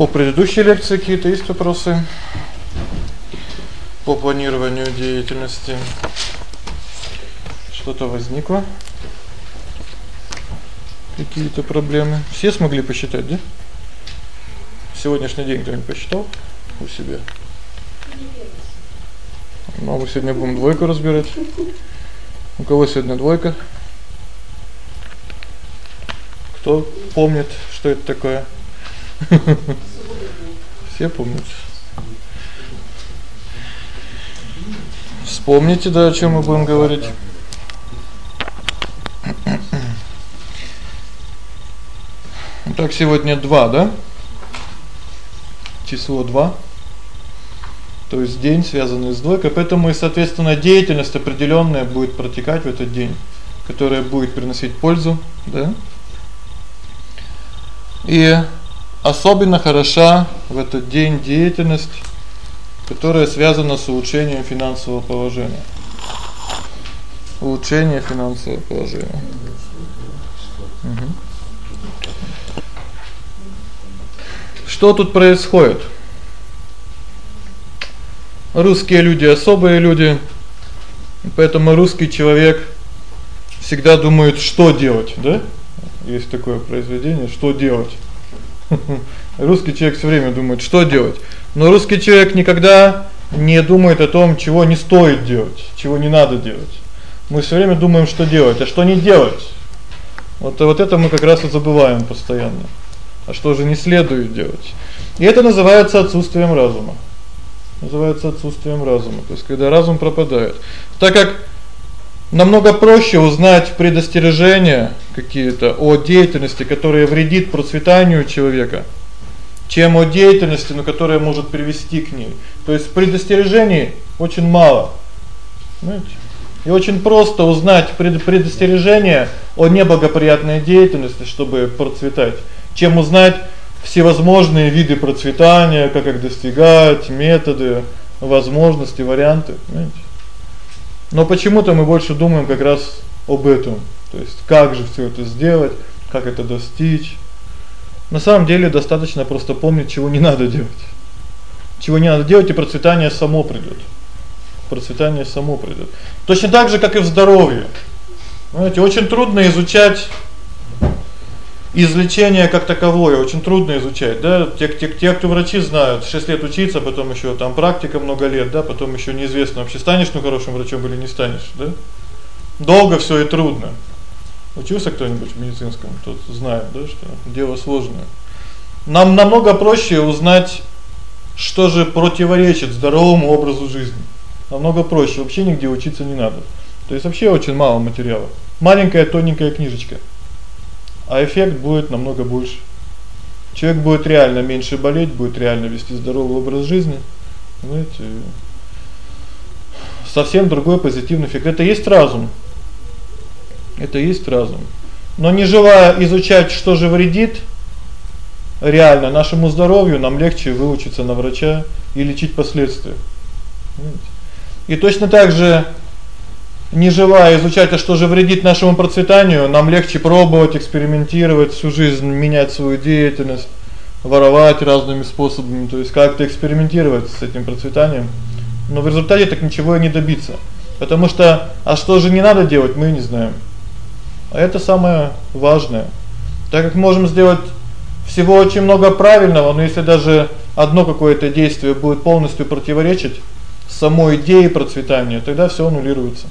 По предыдущей лекции какие-то есть вопросы по планированию деятельности? Что-то возникло? Какие-то проблемы? Все смогли посчитать, да? Сегодняшний день кто-нибудь посчитал у себя? Ну, мы сегодня будем двойку разбирать. У кого сегодня двойка? Кто помнит, что это такое? Все помнят. Вспомните, да, о чём мы будем говорить. Так сегодня 2, да? Число 2. То есть день, связанный с двойкой, поэтому и, соответственно, деятельность определённая будет протекать в этот день, которая будет приносить пользу, да? И особенно хороша в этот день деятельность, которая связана с улучшением финансового положения. Улучшение финансового положения. Угу. Что тут происходит? Русские люди особые люди. Поэтому русский человек всегда думает, что делать, да? Есть такое произведение "Что делать?" Русский человек всё время думает, что делать. Но русский человек никогда не думает о том, чего не стоит делать, чего не надо делать. Мы всё время думаем, что делать, а что не делать. Вот вот это мы как раз и забываем постоянно. А что же не следует делать? И это называется отсутствием разума. Называется отсутствием разума. То есть когда разум пропадает. Так как намного проще узнать предостережения какие-то о деятельности, которая вредит процветанию человека, чем о деятельности, но которая может привести к ней. То есть предостережений очень мало. Знаете? И очень просто узнать предостережения о неблагоприятной деятельности, чтобы процветать, чем узнать всевозможные виды процветания, как их достигать, методы, возможности, варианты, понимаете? Но почему-то мы больше думаем как раз об этом. То есть как же всё это сделать, как это достичь. На самом деле достаточно просто помнить, чего не надо делать. Чего не надо делать, и процветание само придёт. Процветание само придёт. Точно так же, как и в здоровье. Знаете, очень трудно изучать излечение как таковое, очень трудно изучать, да? Те, те, те, кто врачи знают, 6 лет учиться, потом ещё там практика много лет, да, потом ещё неизвестно, вообще станешь ну хорошим врачом или не станешь, да? Долго всё и трудно. Учился кто-нибудь в медицинском, тот знает, да, что дело сложное. Нам намного проще узнать, что же противоречит здоровому образу жизни. Намного проще, вообще нигде учиться не надо. То есть вообще очень мало материала. Маленькая тоненькая книжечка. А эффект будет намного больше. Человек будет реально меньше болеть, будет реально вести здоровый образ жизни. Знаете, совсем другой позитивный эффект. Это есть разум. Это есть разум. Но не желая изучать, что же вредит реально нашему здоровью, нам легче выучиться на врача и лечить последствия. И точно так же не желая изучать, а что же вредит нашему процветанию, нам легче пробовать, экспериментировать, всю жизнь менять свою деятельность, воровать разными способами, то есть как-то экспериментировать с этим процветанием. Но в результате так ничего и не добиться. Потому что а что же не надо делать, мы не знаем. А это самое важное. Так как можем сделать всего очень много правильного, но если даже одно какое-то действие будет полностью противоречить самой идее процветания, тогда всё аннулируется.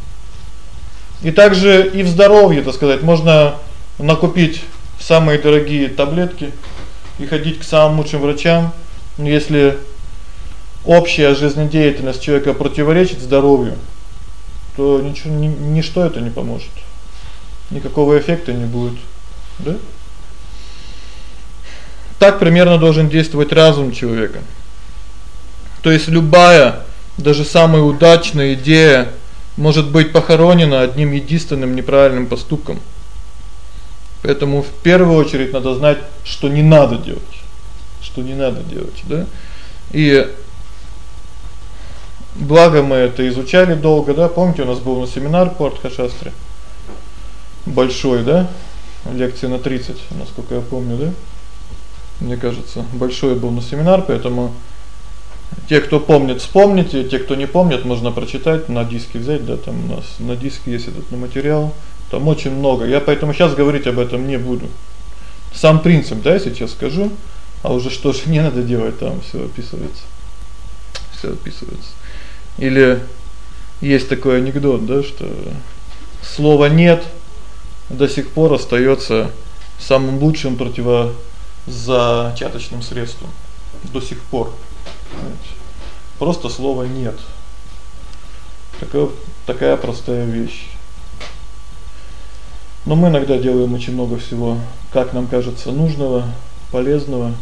И также и в здоровье, так сказать, можно накупить самые дорогие таблетки и ходить к самым лучшим врачам, но если общая жизнедеятельность человека противоречит здоровью, то ничего ни, ничто это не поможет никакого эффекта не будет, да? Так примерно должен действовать разум человека. То есть любая, даже самая удачная идея может быть похоронена одним единственным неправильным поступком. Поэтому в первую очередь надо знать, что не надо делать. Что не надо делать, да? И благо мы это изучали долго, да? Помните, у нас был на семинар по Артхашастре большой, да? Лекции на 30, насколько я помню, да? Мне кажется, большой был на семинар, поэтому те, кто помнит, вспомните, те, кто не помнит, можно прочитать, на диске взять, да, там у нас на диске есть этот материал. Там очень много. Я поэтому сейчас говорить об этом не буду. Сам принцип, да, сейчас скажу, а уже что же не надо делать, там всё описывается. Всё описывается. Или есть такой анекдот, да, что слова нет до сих пор остаётся самым лучшим противозачаточным средством до сих пор. Просто слова нет. Такая такая простая вещь. Но мы иногда делаем очень много всего, как нам кажется, нужного, полезного,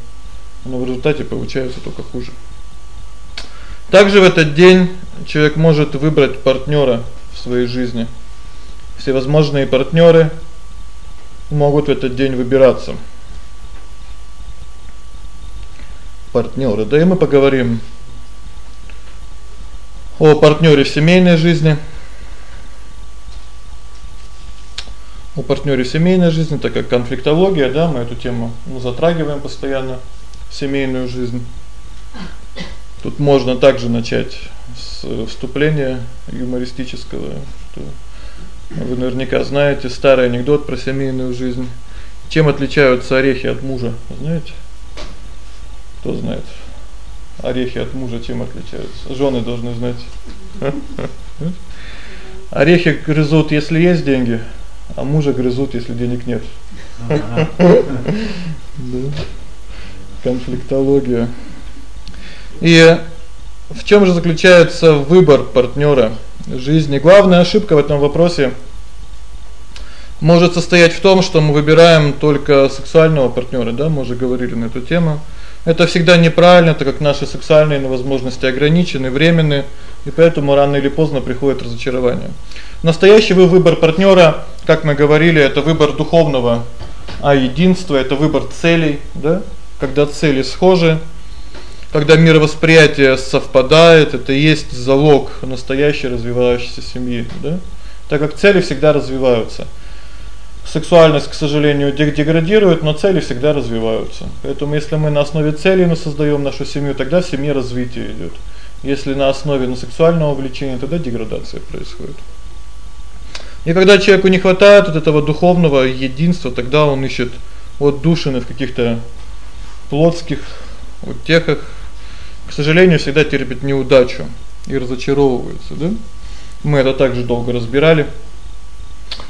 но в результате получается только хуже. Также в этот день человек может выбрать партнёра в своей жизни. Все возможные партнёры могут в этот день выбираться. Партнёры. Да и мы поговорим о партнёре в семейной жизни. О партнёре в семейной жизни, так как конфликтология, да, мы эту тему ну, затрагиваем постоянно семейную жизнь. Тут можно также начать с вступления юмористического, что вы наверняка знаете старый анекдот про семейную жизнь. Чем отличаются орехи от мужа, знаете? Кто знает? Орехи от мужа чем отличаются? Жены должны знать. Орехи грызут, если есть деньги, а мужа грызут, если денег нет. Да. Конфликтология. И в чём же заключается выбор партнёра жизни? Главная ошибка в этом вопросе может состоять в том, что мы выбираем только сексуального партнёра, да, мы уже говорили на эту тему. Это всегда неправильно, так как наши сексуальные возможности ограничены, временны, и поэтому рано или поздно приходит разочарование. Настоящий выбор партнёра, как мы говорили, это выбор духовного а единства это выбор целей, да? Когда цели схожи, когда мировосприятие совпадает, это и есть залог настоящей развивающейся семьи, да? Так как цели всегда развиваются. Сексуальность, к сожалению, деградирует, но цели всегда развиваются. Поэтому если мы на основе целей мы создаём нашу семью, тогда в семье развитие идёт. Если на основе на сексуального влечения, тогда деградация происходит. И когда человеку не хватает вот этого духовного единства, тогда он ищет отдушины в каких-то плотских утехах. К сожалению, всегда терпит неудачу и разочаровывается, да? Мы это также долго разбирали.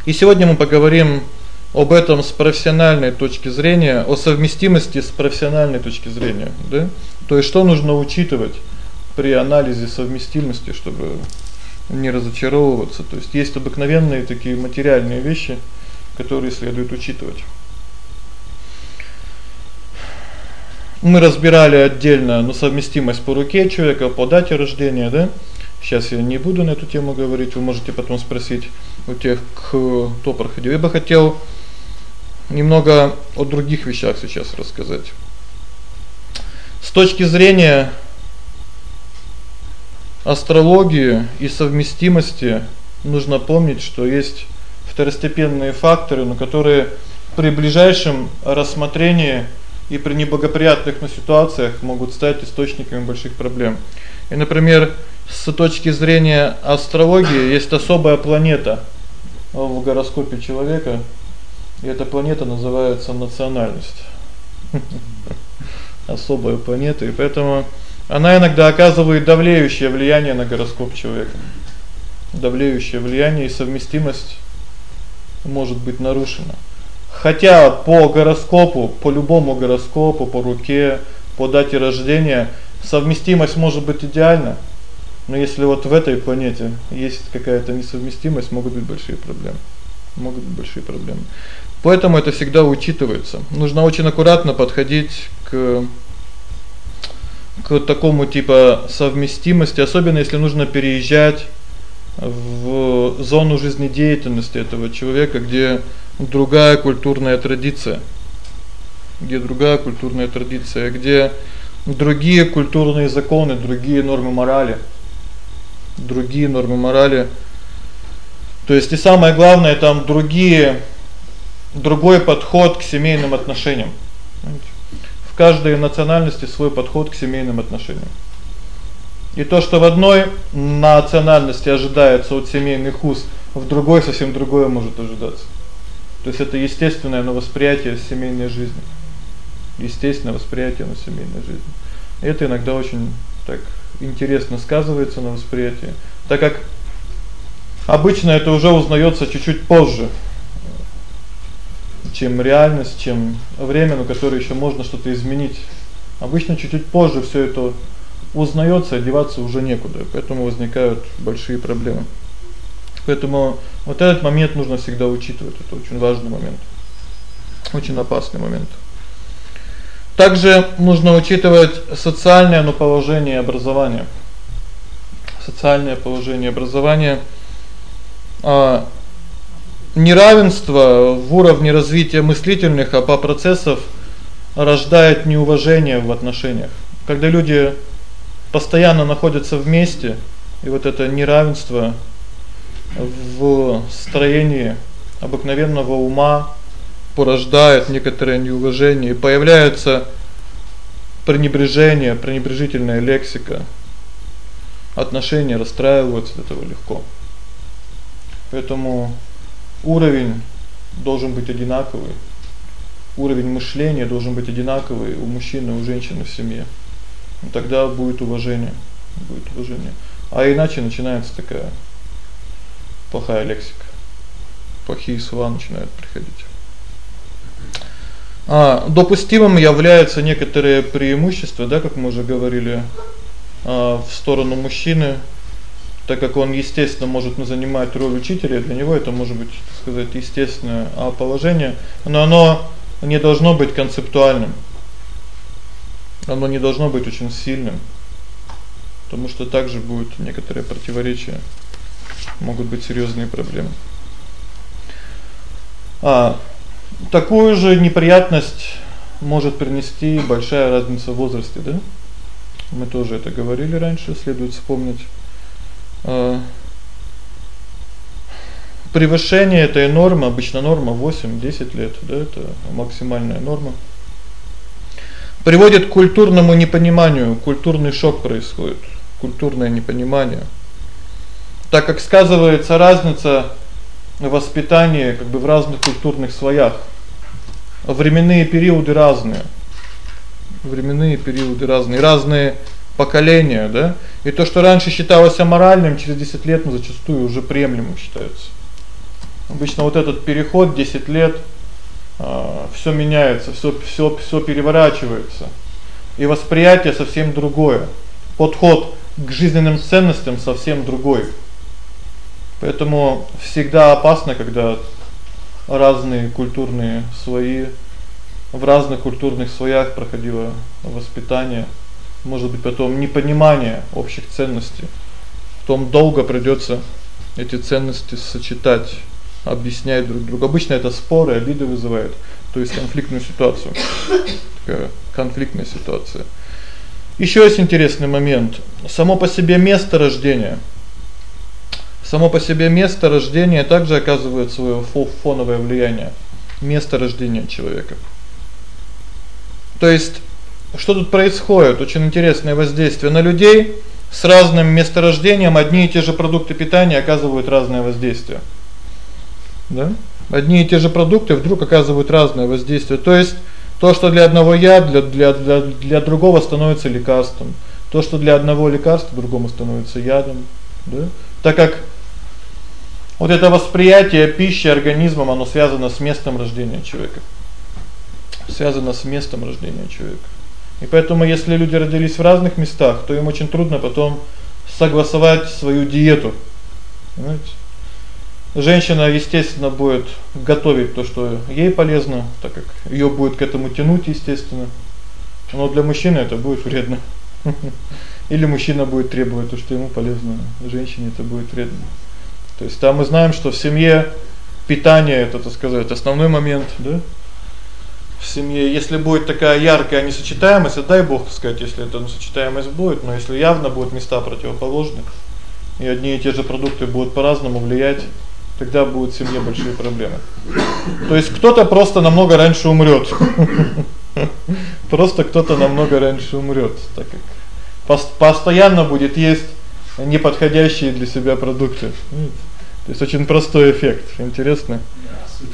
И сегодня мы поговорим об этом с профессиональной точки зрения, о совместимости с профессиональной точки зрения, да? То есть что нужно учитывать при анализе совместимости, чтобы не разочаровываться. То есть есть обыкновенные такие материальные вещи, которые следует учитывать. Мы разбирали отдельно, ну, совместимость по руке человека, по дате рождения, да? Сейчас я не буду на эту тему говорить, вы можете потом спросить у тех, кто проходил. Я бы хотел немного о других вещах сейчас рассказать. С точки зрения астрологии и совместимости нужно помнить, что есть второстепенные факторы, на которые при ближайшем рассмотрении и при неблагоприятных на ситуациях могут стать источниками больших проблем. И, например, с точки зрения астрологии есть особая планета в гороскопе человека, и эта планета называется национальность. Особая планета, и поэтому она иногда оказывает давлеющее влияние на гороскоп человека. Давлеющее влияние и совместимость может быть нарушена. Хотя по гороскопу, по любому гороскопу, по руке, по дате рождения совместимость может быть идеальна. Но если вот в этой планете есть какая-то несовместимость, могут быть большие проблемы. Могут быть большие проблемы. Поэтому это всегда учитывается. Нужно очень аккуратно подходить к к такому типа совместимости, особенно если нужно переезжать в зону жизнедеятельности этого человека, где другая культурная традиция. Где другая культурная традиция, где другие культурные законы, другие нормы морали. Другие нормы морали. То есть и самое главное, там другие другой подход к семейным отношениям каждой национальности свой подход к семейным отношениям. И то, что в одной национальности ожидается от семейных уз, в другой совсем другое может ожидаться. То есть это естественное восприятие семейной жизни. Естественное восприятие на семейной жизни. Это иногда очень так интересно сказывается на восприятии, так как обычно это уже узнаётся чуть-чуть позже, чем реальность, чем время, на которое ещё можно что-то изменить. Обычно чуть-чуть позже всё это узнаётся, одеваться уже некуда, поэтому возникают большие проблемы. Поэтому вот этот момент нужно всегда учитывать, это очень важный момент. Очень опасный момент. Также нужно учитывать социальное ну положение образования. Социальное положение образования а неравенство в уровне развития мыслительных а по процессов рождает неуважение в отношениях. Когда люди постоянно находятся вместе, и вот это неравенство в строении обыкновенного ума порождает некоторое неуважение, и появляется пренебрежение, пренебрежительная лексика. Отношения расстраиваются от этого легко. Поэтому уровень должен быть одинаковый. Уровень мышления должен быть одинаковый у мужчины и у женщины в семье. Ну тогда будет уважение, будет уважение. А иначе начинается такая плохая лексика. Плохие слова начинают приходить. А допустимым являются некоторые преимущества, да, как мы уже говорили, а в сторону мужчины, так как он, естественно, может занимать роль учителя, для него это может быть, так сказать, естественное а положение, но оно не должно быть концептуальным. Оно не должно быть очень сильным. Потому что также будет некоторые противоречия. Могут быть серьёзные проблемы. А такую же неприятность может принести большая разница в возрасте, да? Мы тоже это говорили раньше, следует вспомнить. А превышение этой нормы, обычно норма 8-10 лет, да, это максимальная норма. Приводит к культурному непониманию, культурный шок происходит, культурное непонимание. Так как сказывается разница воспитание как бы в разных культурных слоях. Временные периоды разные. Временные периоды разные, разные поколения, да? И то, что раньше считалось аморальным, через 10 лет ну зачастую уже приемлемым считается. Обычно вот этот переход 10 лет а всё меняется, всё всё всё переворачивается. И восприятие совсем другое. Подход к жизненным ценностям совсем другой. Поэтому всегда опасно, когда разные культурные слои в разных культурных слоях проходило воспитание, может быть, потом непонимание общих ценностей. Потом долго придётся эти ценности сочетать, объяснять друг другу. Обычно это споры, обиды вызывает, то есть конфликтную ситуацию. Такая конфликтная ситуация. Ещё есть интересный момент. Само по себе место рождения Само по себе место рождения также оказывает своё фоновое влияние. Место рождения человека. То есть что тут происходит? Очень интересное воздействие на людей с разным месторождением одни и те же продукты питания оказывают разное воздействие. Да? Одни и те же продукты вдруг оказывают разное воздействие. То есть то, что для одного яд, для для для для другого становится лекарством. То, что для одного лекарство, другому становится ядом, да? Так как вот это восприятие пищи организмом, оно связано с местом рождения человека. Связано с местом рождения человека. И поэтому если люди родились в разных местах, то им очень трудно потом согласовать свою диету. Понимаете? Женщина, естественно, будет готовить то, что ей полезно, так как её будет к этому тянуть, естественно. Но для мужчины это будет вредно. Или мужчина будет требовать то, что ему полезно, женщине это будет вредно. То есть там мы знаем, что в семье питание это, так сказать, основной момент, да? В семье, если будет такая яркая несочетаемость, дай Бог, так сказать, если это несочетаемость будет, но если явно будут места противоположные, и одни и те же продукты будут по-разному влиять, тогда будут в семье большие проблемы. То есть кто-то просто намного раньше умрёт. Просто кто-то намного раньше умрёт, так как постоянно будет есть неподходящие для себя продукты. То есть очень простой эффект. Интересно.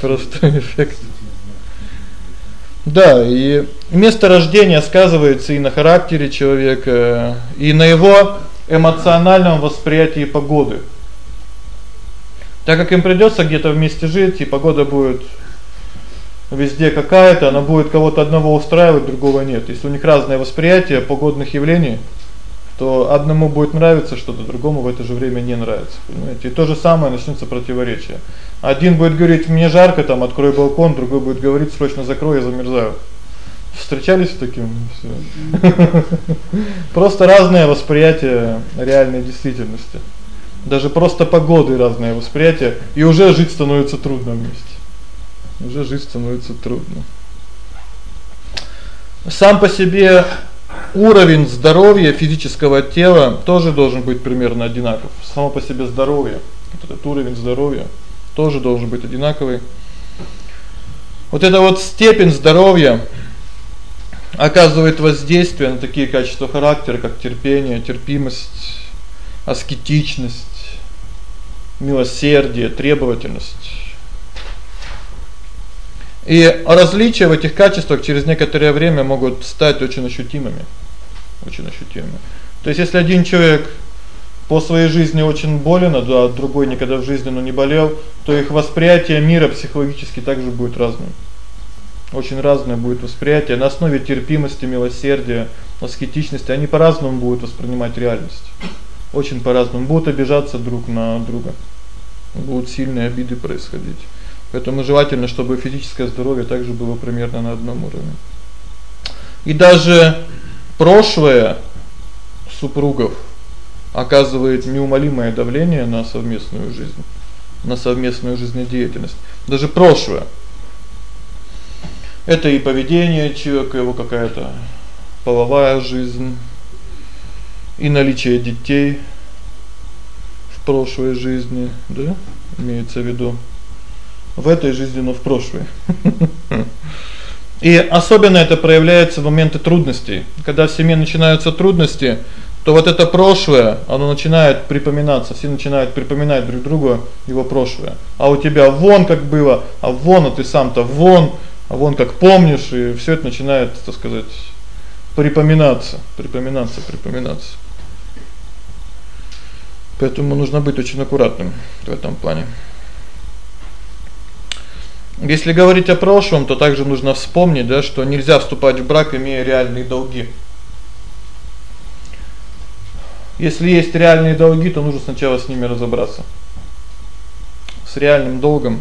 Простой эффект. Да, и место рождения сказывается и на характере человека, и на его эмоциональном восприятии погоды. Так как им придётся где-то вместе жить, и погода будет везде какая-то, она будет кого-то одного устраивать, другого нет. Если у них разное восприятие погодных явлений, то одному будет нравиться что-то, другому в это же время не нравится, понимаете? И то же самое начнётся противоречие. Один будет говорить: "Мне жарко, там открой балкон", другой будет говорить: "Срочно закрой, я замерзаю". Встречались с таким? Всё. Просто разное восприятие реальной действительности. Даже просто погоды разное восприятие, и уже жить становится трудно вместе. Уже жить становится трудно. Сам по себе уровень здоровья физического тела тоже должен быть примерно одинаков. Само по себе здоровье, вот этот уровень здоровья тоже должен быть одинаковый. Вот эта вот степень здоровья оказывает воздействие на такие качества характера, как терпение, терпимость, аскетичность, милосердие, требовательность. И различия в этих качествах через некоторое время могут стать очень ощутимыми. Очень ощутимыми. То есть если один человек по своей жизни очень болен, а другой никогда в жизни ну не болел, то их восприятие мира психологически также будет разным. Очень разное будет восприятие на основе терпимости, милосердия, аскетичности, они по-разному будут воспринимать реальность. Очень по-разному будут обижаться друг на друга. Будут сильные обиды происходить. Поэтому желательно, чтобы физическое здоровье также было примерно на одном уровне. И даже прошлое супругов оказывает неумолимое давление на совместную жизнь, на совместную жизнедеятельность. Даже прошлое. Это и поведение человека, его какая-то половая жизнь, и наличие детей в прошлой жизни, да? Имеется в виду в этой жизни, но в прошлой. И особенно это проявляется в моменты трудностей. Когда в семье начинаются трудности, то вот это прошлое, оно начинает припоминаться, все начинают припоминать друг другу его прошлое. А у тебя вон как было, а вон а ты сам-то вон, а вон как помнишь, и всё это начинает, так сказать, припоминаться, припоминаться, припоминаться. Поэтому нужно быть очень аккуратным в этом плане. Если говорить о прошлом, то также нужно вспомнить, да, что нельзя вступать в брак, имея реальные долги. Если есть реальные долги, то нужно сначала с ними разобраться. С реальным долгом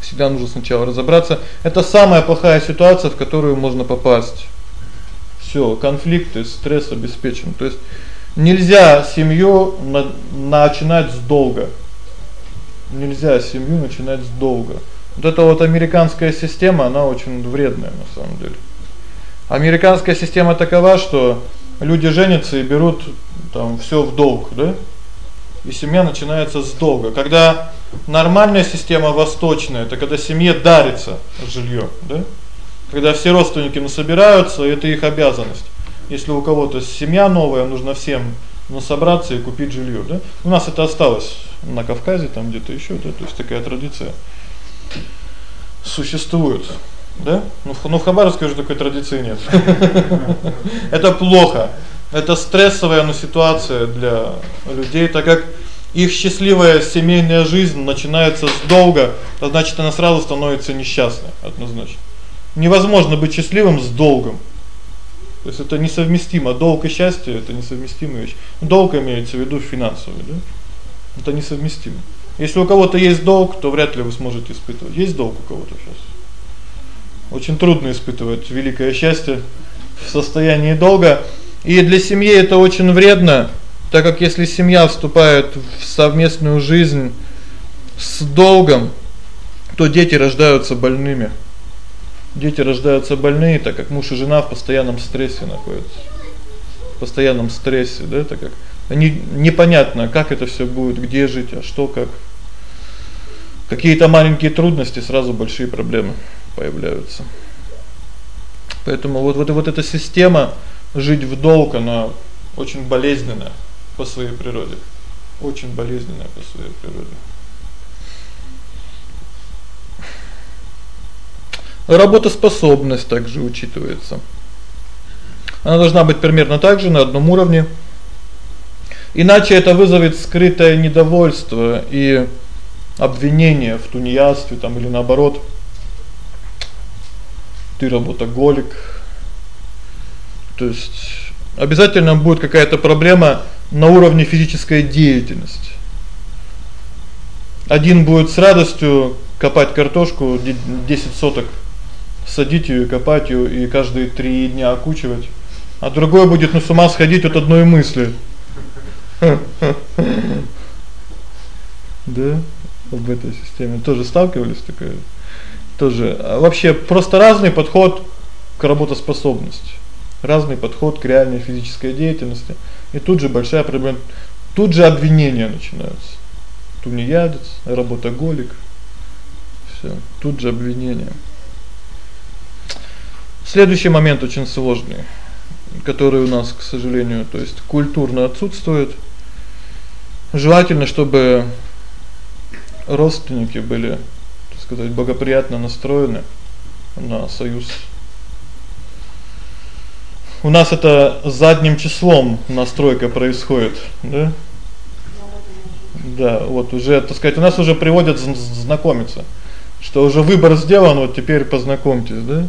всегда нужно сначала разобраться. Это самая плохая ситуация, в которую можно попасть. Всё, конфликты, стресс обеспечен. То есть нельзя семью на, начинать с долга. Нельзя семью начинать с долга. Вот эта вот американская система, она очень вредная на самом деле. Американская система такова, что люди женятся и берут там всё в долг, да? И семья начинается с долга. Когда нормальная система восточная это когда семье дарится жильё, да? Когда все родственники насобираются, это их обязанность. Если у кого-то семья новая, нужно всем ну собраться и купить жильё, да? У нас это осталось на Кавказе, там где-то ещё, да, то есть такая традиция существует. Да? Ну, ну в Хабаровске уже такой традиции нет. Это плохо. Это стрессовая ну, ситуация для людей, так как их счастливая семейная жизнь начинается с долга, то значит она сразу становится несчастной, однозначно. Невозможно быть счастливым с долгом. То есть это несовместимо. Долг и счастье это несовместимые вещи. Долг имеется в виду финансовый, да? Это несовместимо. Если у кого-то есть долг, то вряд ли вы сможете испытывать. Есть долг у кого-то сейчас? Очень трудно испытывать великое счастье в состоянии долга. И для семьи это очень вредно, так как если семья вступает в совместную жизнь с долгом, то дети рождаются больными. Дети рождаются больные, так как муж и жена в постоянном стрессе находятся. В постоянном стрессе, да, так как они непонятно, как это всё будет, где жить, а что как. Какие-то маленькие трудности, сразу большие проблемы появляются. Поэтому вот вот вот эта система жить в долг, она очень болезненная по своей природе. Очень болезненная по своей природе. Работоспособность также учитывается. Она должна быть примерно так же на одном уровне. Иначе это вызовет скрытое недовольство и обвинение в тунеядстве там или наоборот. Ты работоголик. То есть обязательно будет какая-то проблема на уровне физической деятельности. Один будет с радостью копать картошку 10 соток садить её копать её и каждые 3 дня окучивать. А другой будет ну с ума сходить от одной мысли. Да, в этой системе тоже сталкивались такое. Тоже а вообще просто разный подход к работоспособности. Разный подход к реальной физической деятельности. И тут же большая проблема. Тут же обвинения начинаются. Тунеядец, работоголик. Всё, тут же обвинения. Следующий момент очень сложный, который у нас, к сожалению, то есть культурно отсутствует. Желательно, чтобы родственники были, так сказать, благоприятно настроены на союз. У нас это задним числом настройка происходит, да? Да, вот уже, так сказать, у нас уже приводят знакомиться, что уже выбор сделан, вот теперь познакомьтесь, да?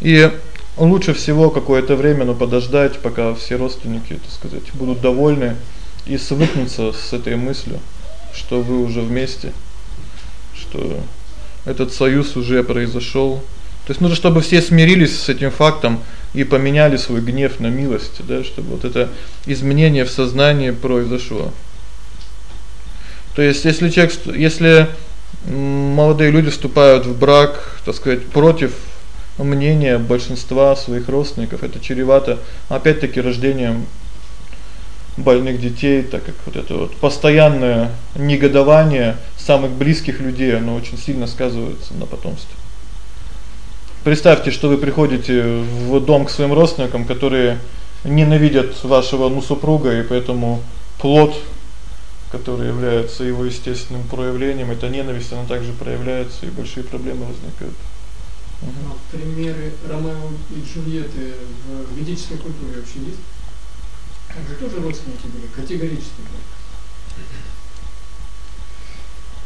И лучше всего какое-то время, ну, подождать, пока все родственники, так сказать, будут довольны и свыкнуться с этой мыслью, что вы уже вместе, что этот союз уже произошёл. То есть нужно, чтобы все смирились с этим фактом и поменяли свой гнев на милость, да, чтобы вот это изменение в сознании произошло. То есть если человек если молодые люди вступают в брак, так сказать, против мнение большинства своих родственников это чревато опять-таки рождением больных детей, так как вот это вот постоянное негодование самых близких людей, оно очень сильно сказывается на потомстве. Представьте, что вы приходите в дом к своим родственникам, которые ненавидят вашего ну супруга, и поэтому плод, который является его естественным проявлением, это ненависть, она также проявляется, и большие проблемы возникают. Угу. Примеры Ромео и Джульетты в ведической культуре вообще есть? Там же тоже родственники были, категорически.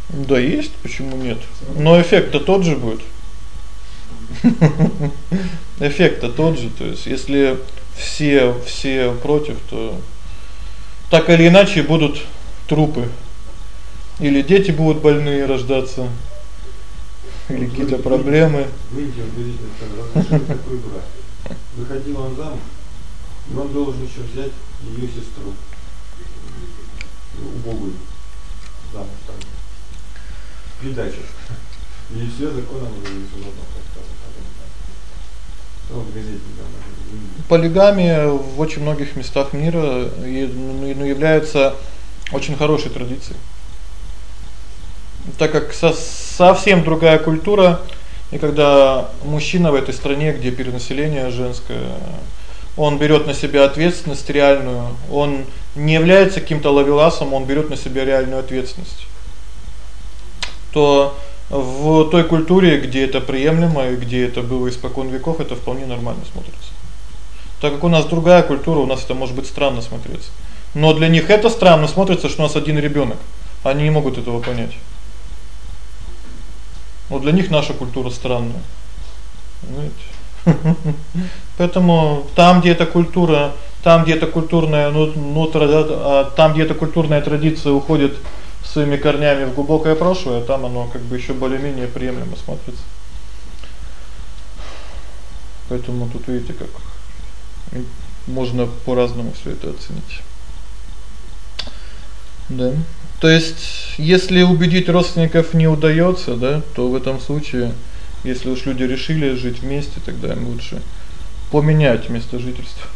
Да есть, почему нет? Но эффект-то тот же будет. Эффект-то тот же, то есть если все все против, то так или иначе будут трупы. Или дети будут больные рождаться или какие-то проблемы. В Индии удивительно разрешили такой брак. Выходил он замуж, и он должен еще взять ее сестру. Убогую. Замуж там. Придачу. И все законом уже не Полигамия в очень многих местах мира ну, ну, является очень хорошей традицией так как со совсем другая культура, и когда мужчина в этой стране, где перенаселение женское, он берёт на себя ответственность реальную, он не является каким-то ловеласом, он берёт на себя реальную ответственность. То в той культуре, где это приемлемо и где это было испокон веков, это вполне нормально смотрится. Так как у нас другая культура, у нас это может быть странно смотреться. Но для них это странно смотрится, что у нас один ребёнок. Они не могут этого понять. Вот для них наша культура странная. Понимаете? Поэтому там, где эта культура, там, где эта культурная, ну, ну а там, где эта культурная традиция уходит своими корнями в глубокое прошлое, там оно как бы ещё более-менее приемлемо смотрится. Поэтому тут видите, как можно по-разному всё это оценить. Да. То есть, если убедить родственников не удаётся, да, то в этом случае, если уж люди решили жить вместе, тогда им лучше поменять место жительства.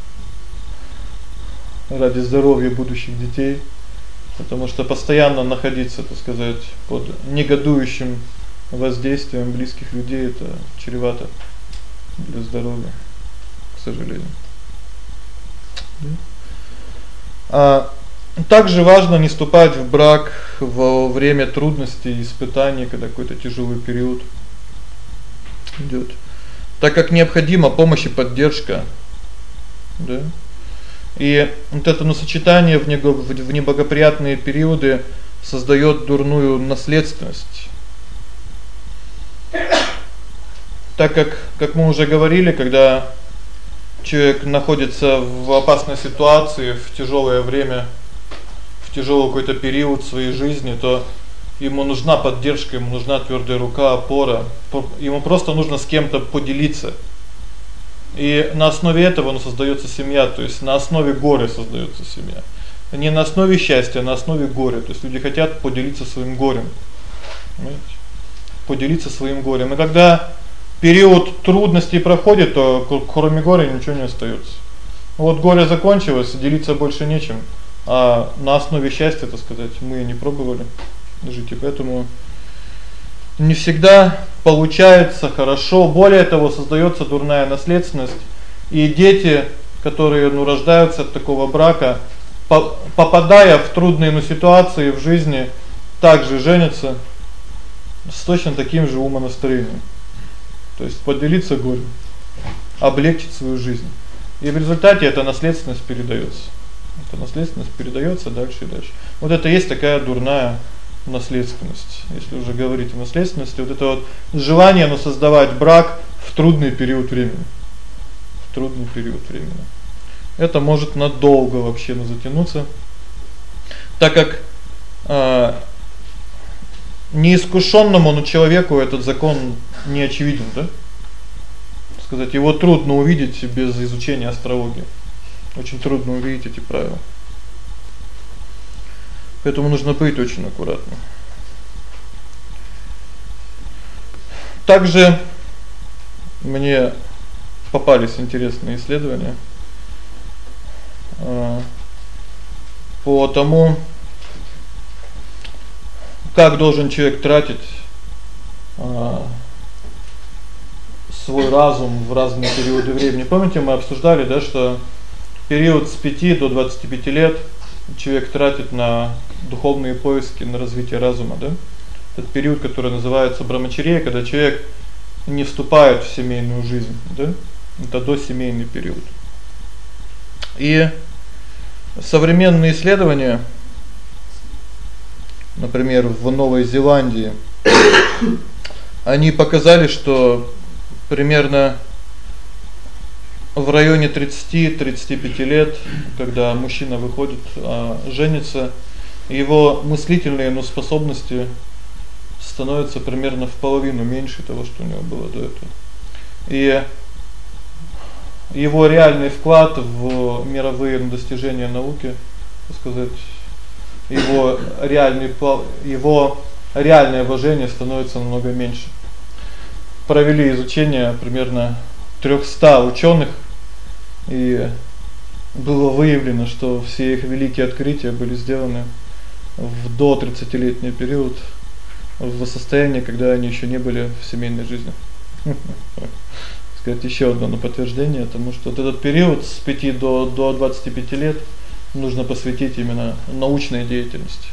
Ради здоровья будущих детей, потому что постоянно находиться, так сказать, под негодующим воздействием близких людей это чревато для здоровья, к сожалению. Да? А также важно не вступать в брак во время трудностей, испытаний, когда какой-то тяжелый период идёт. Так как необходима помощь и поддержка. Да? И вот это ну сочетание в в неблагоприятные периоды создаёт дурную наследственность. Так как, как мы уже говорили, когда человек находится в опасной ситуации, в тяжёлое время, в тяжёлый какой-то период своей жизни, то ему нужна поддержка, ему нужна твёрдая рука, опора. Ему просто нужно с кем-то поделиться. И на основе этого ну создаётся семья, то есть на основе горя создаётся семья. Не на основе счастья, а на основе горя. То есть люди хотят поделиться своим горем. Понимаете? Поделиться своим горем. И когда период трудностей проходит, то кроме горя ничего не остаётся. Вот горе закончилось, делиться больше нечем. А на основе счастья, так сказать, мы не пробовали жить, и поэтому не всегда получается хорошо. Более того, создаётся дурная наследственность, и дети, которые ну рождаются от такого брака, попадая в трудные ну ситуации в жизни, также женятся с точно таким же умонастроением. То есть поделиться горем, облегчить свою жизнь. И в результате эта наследственность передаётся. Эта наследственность передаётся дальше и дальше. Вот это есть такая дурная наследственность. Если уже говорить о наследственности, вот это вот желание ну создавать брак в трудный период времени. В трудный период времени. Это может надолго вообще ну затянуться. Так как э неискушенному ну человеку этот закон не очевиден, да? Сказать, его трудно увидеть без изучения астрологии. Очень трудно увидеть эти правила. Поэтому нужно быть очень аккуратным. Также мне попались интересные исследования э по тому, как должен человек тратить э свой разум в разные периоды времени. Помните, мы обсуждали, да, что период с 5 до 25 лет человек тратит на духовные поиски, на развитие разума, да? Этот период, который называется брамачария, когда человек не вступает в семейную жизнь, да? Это досемейный период. И современные исследования, например, в Новой Зеландии, они показали, что примерно в районе 30-35 лет, когда мужчина выходит, а женится, его мыслительные, ну, способности становятся примерно в половину меньше того, что у него было до этого. И его реальный вклад в мировые достижения науки, так сказать, его реальный его реальное вложение становится намного меньше. Провели изучение примерно 300 учёных и было выявлено, что все их великие открытия были сделаны в до 30-летний период в состоянии, когда они ещё не были в семейной жизни. Сказать ещё одно на подтверждение тому, что вот этот период с 5 до до 25 лет нужно посвятить именно научной деятельности.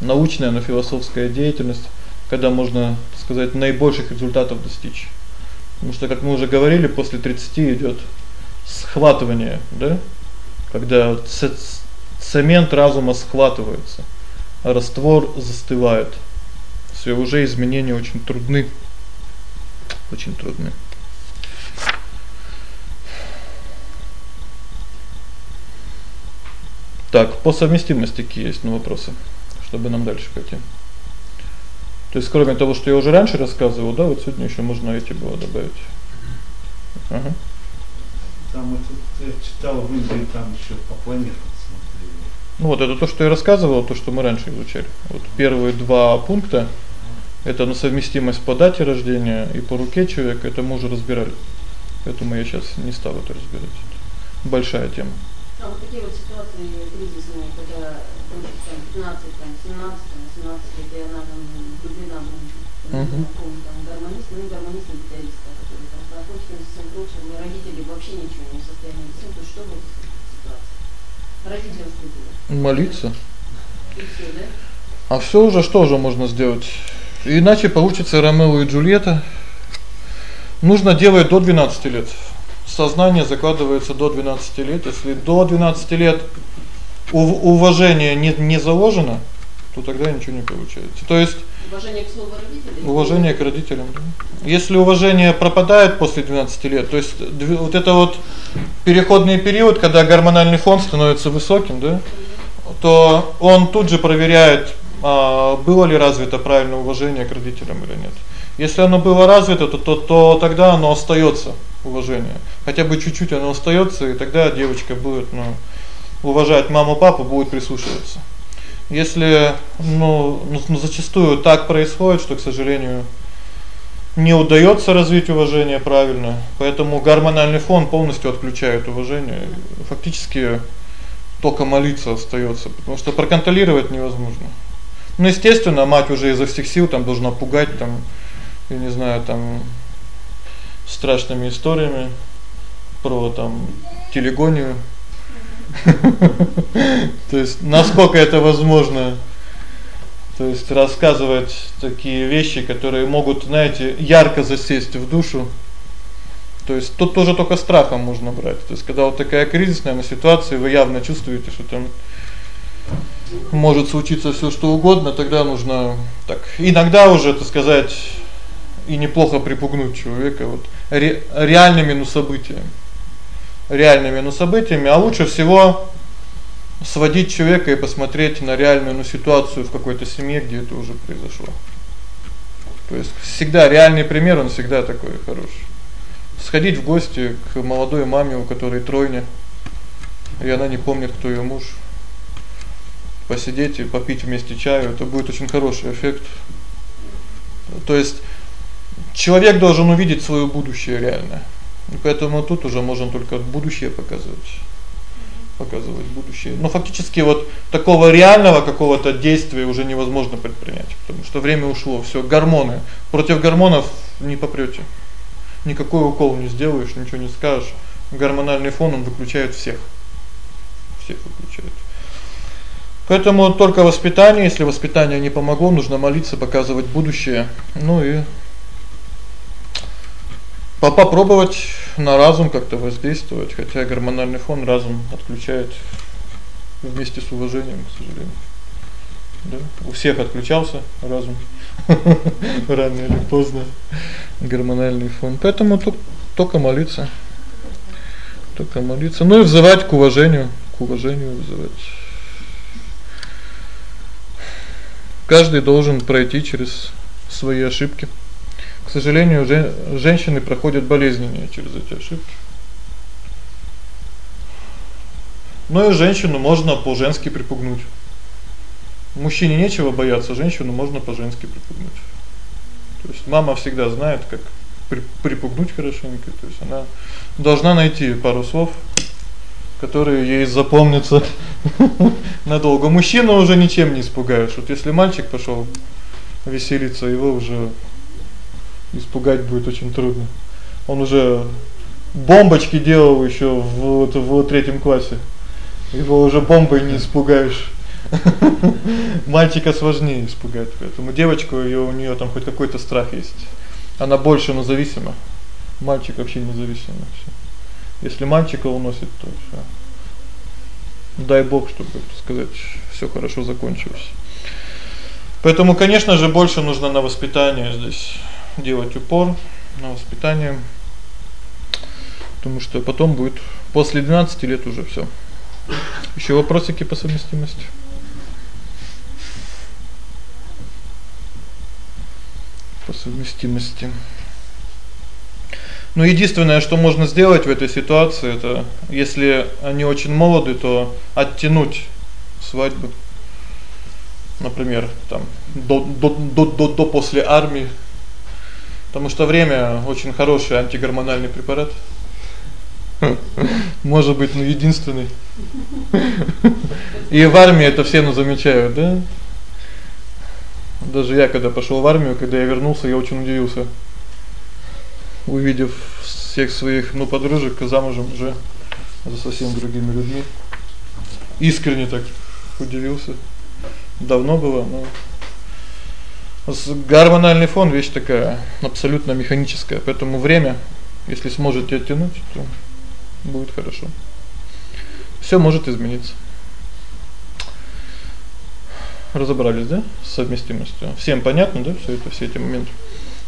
Научная, но философская деятельность, когда можно, так сказать, наибольших результатов достичь. Потому что, как мы уже говорили, после 30 идёт схватывание, да? Когда цемент разума схватывается, раствор застывает. Всё уже изменения очень трудны. Очень трудны. Так, по совместимости какие есть ну вопросы, чтобы нам дальше пойти. То есть кроме того, что я уже раньше рассказывал, да, вот сегодня ещё можно эти было добавить. Ага. Там я читал в Индии там ещё по планетам. Ну вот это то, что я рассказывал, то, что мы раньше изучали. Вот первые два пункта это на совместимость по дате рождения и по руке человека, это мы уже разбирали. Поэтому я сейчас не стал это разбирать. Большая тема. А вот такие вот ситуации кризисные, когда там 15, там 17, 18 лет, и она там влюблена в Угу. Там гармонист, ну гармонист гитариста, который там с наркотиками, со всем прочим, и родители вообще ничего не в состоянии объяснить, то что ситуации? Родителям стыдно. Молиться. И все, да? А всё уже что же можно сделать? Иначе получится Ромео и Джульетта. Нужно делать до 12 лет. Сознание закладывается до 12 лет. Если до 12 лет уважение не не заложено, то тогда ничего не получается. То есть уважение к слову родителей. Уважение к родителям. Если уважение пропадает после 12 лет, то есть вот это вот переходный период, когда гормональный фон становится высоким, да? То он тут же проверяет, а было ли развито правильное уважение к родителям или нет. Если оно было развито, то то, то тогда оно остаётся уважение. Хотя бы чуть-чуть оно остаётся, и тогда девочка будет, ну, уважать маму, папу, будет прислушиваться. Если, ну, ну зачастую так происходит, что, к сожалению, не удаётся развить уважение правильно, поэтому гормональный фон полностью отключает уважение. Фактически только молиться остаётся, потому что проконтролировать невозможно. Ну, естественно, мать уже изо всех сил там должна пугать там я не знаю, там страшными историями про там телегонию. То есть насколько это возможно. То есть рассказывать такие вещи, которые могут, знаете, ярко засесть в душу. То есть тут тоже только страхом можно брать. То есть когда вот такая кризисная ситуация, вы явно чувствуете, что там может случиться всё что угодно, тогда нужно так иногда уже, так сказать, и неплохо припугнуть человека вот ре, реальными ну событиями. Реальными ну событиями, а лучше всего сводить человека и посмотреть на реальную ну ситуацию в какой-то семье, где это уже произошло. То есть всегда реальный пример, он всегда такой хороший. Сходить в гости к молодой маме, у которой тройня, и она не помнит, кто её муж. Посидеть и попить вместе чаю это будет очень хороший эффект. То есть человек должен увидеть своё будущее реально. И поэтому тут уже можно только будущее показывать. Показывать будущее. Но фактически вот такого реального какого-то действия уже невозможно предпринять, потому что время ушло, всё, гормоны. Против гормонов не попрёте. Никакой укол не сделаешь, ничего не скажешь. Гормональный фон он выключает всех. Всех выключает. Поэтому только воспитание, если воспитание не помогло, нужно молиться, показывать будущее. Ну и попробовать на разум как-то воздействовать, хотя гормональный фон разум отключает вместе с уважением, к сожалению. Да? У всех отключался разум. Рано или поздно гормональный фон. Поэтому только молиться. Только молиться, ну и взывать к уважению, к уважению вызывать. Каждый должен пройти через свои ошибки. К сожалению, женщины проходят болезненнее через эти ошибки. Но и женщину можно по-женски припугнуть. Мужчине нечего бояться, женщину можно по-женски припугнуть. То есть мама всегда знает, как припугнуть хорошенько, то есть она должна найти пару слов, которые ей запомнятся надолго. Мужчину уже ничем не испугаешь. Вот если мальчик пошёл веселиться, его уже испугать будет очень трудно. Он уже бомбочки делал ещё в вот в третьем классе. Его уже бомбой не испугаешь. Мальчика сложнее испугать, поэтому девочку её у неё там хоть какой-то страх есть. Она больше, но зависима. Мальчик вообще не зависим вообще. Если мальчика уносит, то всё. Дай Бог, чтобы, так сказать, всё хорошо закончилось. Поэтому, конечно же, больше нужно на воспитание здесь делать упор на воспитание. Потому что потом будет после 12 лет уже всё. Ещё вопросики по совместимости? По совместимости. Но единственное, что можно сделать в этой ситуации это если они очень молоды, то оттянуть свадьбу. Например, там до до до до, до после армии Потому что время очень хороший антигормональный препарат. Может быть, ну единственный. И в армии это все ну замечают, да? Даже я когда пошёл в армию, когда я вернулся, я очень удивился. Увидев всех своих, ну, подружек замужем уже за совсем другими людьми. Искренне так удивился. Давно было, но гормональный фон вещь такая абсолютно механическая, поэтому время, если сможете оттянуть, то будет хорошо. Всё может измениться. Разобрались, да, с совместимостью. Всем понятно, да, всё это все эти моменты.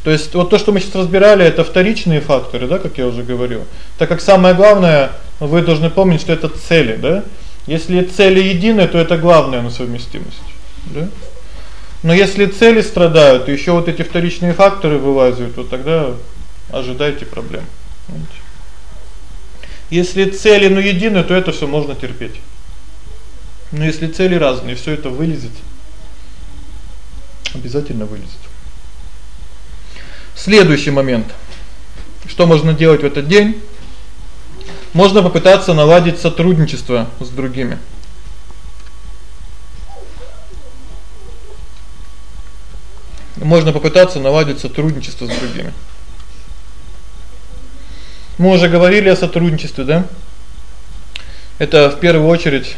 То есть вот то, что мы сейчас разбирали, это вторичные факторы, да, как я уже говорил. Так как самое главное, вы должны помнить, что это цели, да? Если цели едины, то это главная на совместимость, да? Но если цели страдают, и ещё вот эти вторичные факторы вылазят, то тогда ожидайте проблем. Понимаете? Если цели ну едины, то это всё можно терпеть. Но если цели разные, всё это вылезет. Обязательно вылезет. Следующий момент. Что можно делать в этот день? Можно попытаться наладить сотрудничество с другими. Можно попытаться наладить сотрудничество с другими. Мы уже говорили о сотрудничестве, да? Это в первую очередь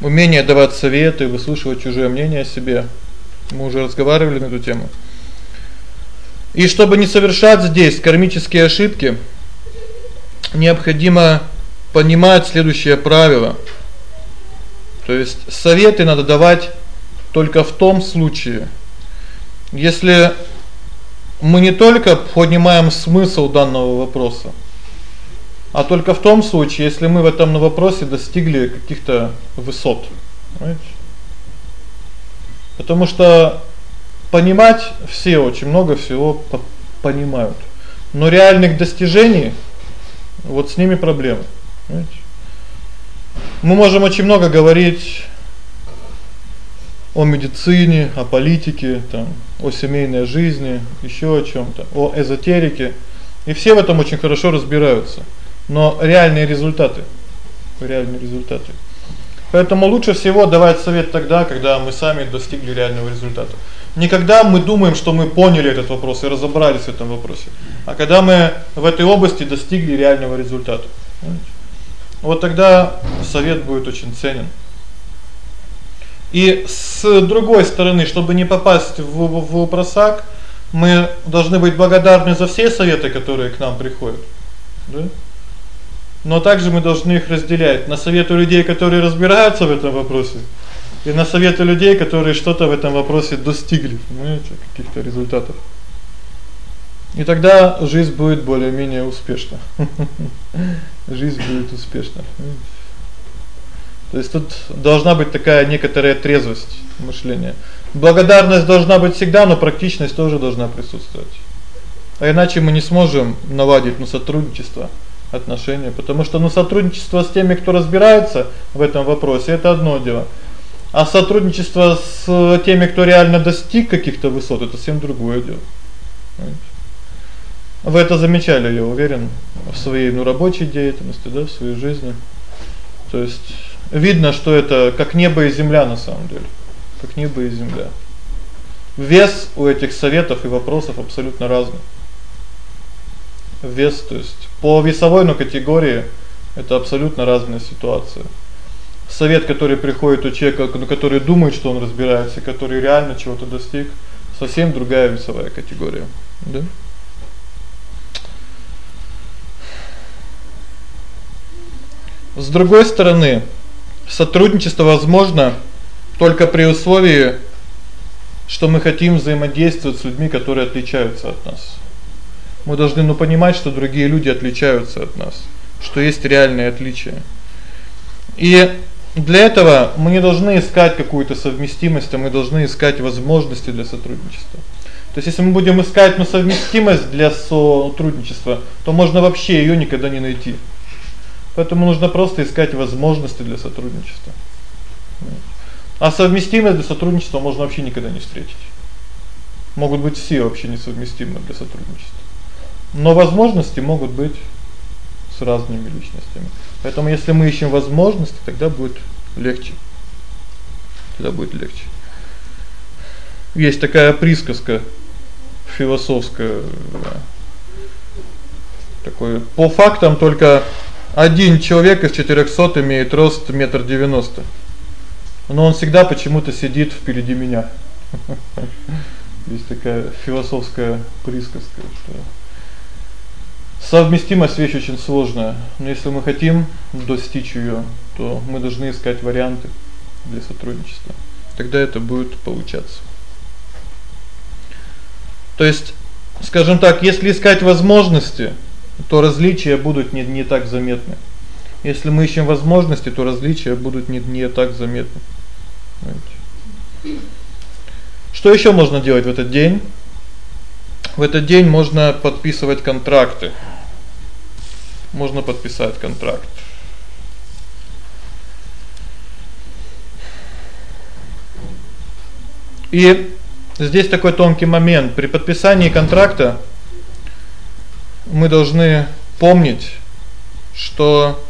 умение давать советы, выслушивать чужое мнение о себе. Мы уже разговаривали на эту тему. И чтобы не совершать здесь кармические ошибки, необходимо понимать следующее правило. То есть советы надо давать только в том случае, если мы не только понимаем смысл данного вопроса, а только в том случае, если мы в этом вопросе достигли каких-то высот. Понимаете? Потому что понимать все очень много всего понимают. Но реальных достижений вот с ними проблемы. Понимаете? Мы можем очень много говорить о медицине, о политике, там, о семейной жизни, ещё о чём-то, о эзотерике. И все в этом очень хорошо разбираются. Но реальные результаты реальные результаты. Поэтому лучше всего давать совет тогда, когда мы сами достигли реального результата. Не когда мы думаем, что мы поняли этот вопрос и разобрались в этом вопросе, а когда мы в этой области достигли реального результата. Вот тогда совет будет очень ценен. И с другой стороны, чтобы не попасть в в, в просак, мы должны быть благодарны за все советы, которые к нам приходят. Да? Но также мы должны их разделять на советы людей, которые разбираются в этом вопросе, и на советы людей, которые что-то в этом вопросе достигли, понимаете, каких-то результатов. И тогда жизнь будет более-менее успешна. Жизнь будет успешна. То есть тут должна быть такая некоторая трезвость мышления. Благодарность должна быть всегда, но практичность тоже должна присутствовать. А иначе мы не сможем наладить ну сотрудничество, отношения, потому что ну сотрудничество с теми, кто разбирается в этом вопросе это одно дело. А сотрудничество с теми, кто реально достиг каких-то высот это совсем другое дело. Вы это замечали, я уверен, в своей ну рабочей деятельности, да, в своей жизни. То есть видно, что это как небо и земля на самом деле. Как небо и земля. Вес у этих советов и вопросов абсолютно разный. Вес, то есть по весовой ну категории это абсолютно разная ситуация. Совет, который приходит у человека, ну, который думает, что он разбирается, который реально чего-то достиг, совсем другая весовая категория, да? С другой стороны, сотрудничество возможно только при условии, что мы хотим взаимодействовать с людьми, которые отличаются от нас. Мы должны ну понимать, что другие люди отличаются от нас, что есть реальные отличия. И для этого мы не должны искать какую-то совместимость, а мы должны искать возможности для сотрудничества. То есть если мы будем искать ну совместимость для сотрудничества, то можно вообще её никогда не найти. Поэтому нужно просто искать возможности для сотрудничества. А совместимость для сотрудничества можно вообще никогда не встретить. Могут быть все вообще несовместимы для сотрудничества. Но возможности могут быть с разными личностями. Поэтому если мы ищем возможности, тогда будет легче. Тогда будет легче. Есть такая присказка философская. Да. Такой по фактам только один человек из 400 имеет рост метр девяносто. Но он всегда почему-то сидит впереди меня. Есть такая философская присказка, что совместимость вещь очень сложная. Но если мы хотим достичь её, то мы должны искать варианты для сотрудничества. Тогда это будет получаться. То есть, скажем так, если искать возможности, то различия будут не не так заметны. Если мы ищем возможности, то различия будут не не так заметны. Понимаете? Что ещё можно делать в этот день? В этот день можно подписывать контракты. Можно подписать контракт. И здесь такой тонкий момент. При подписании контракта мы должны помнить, что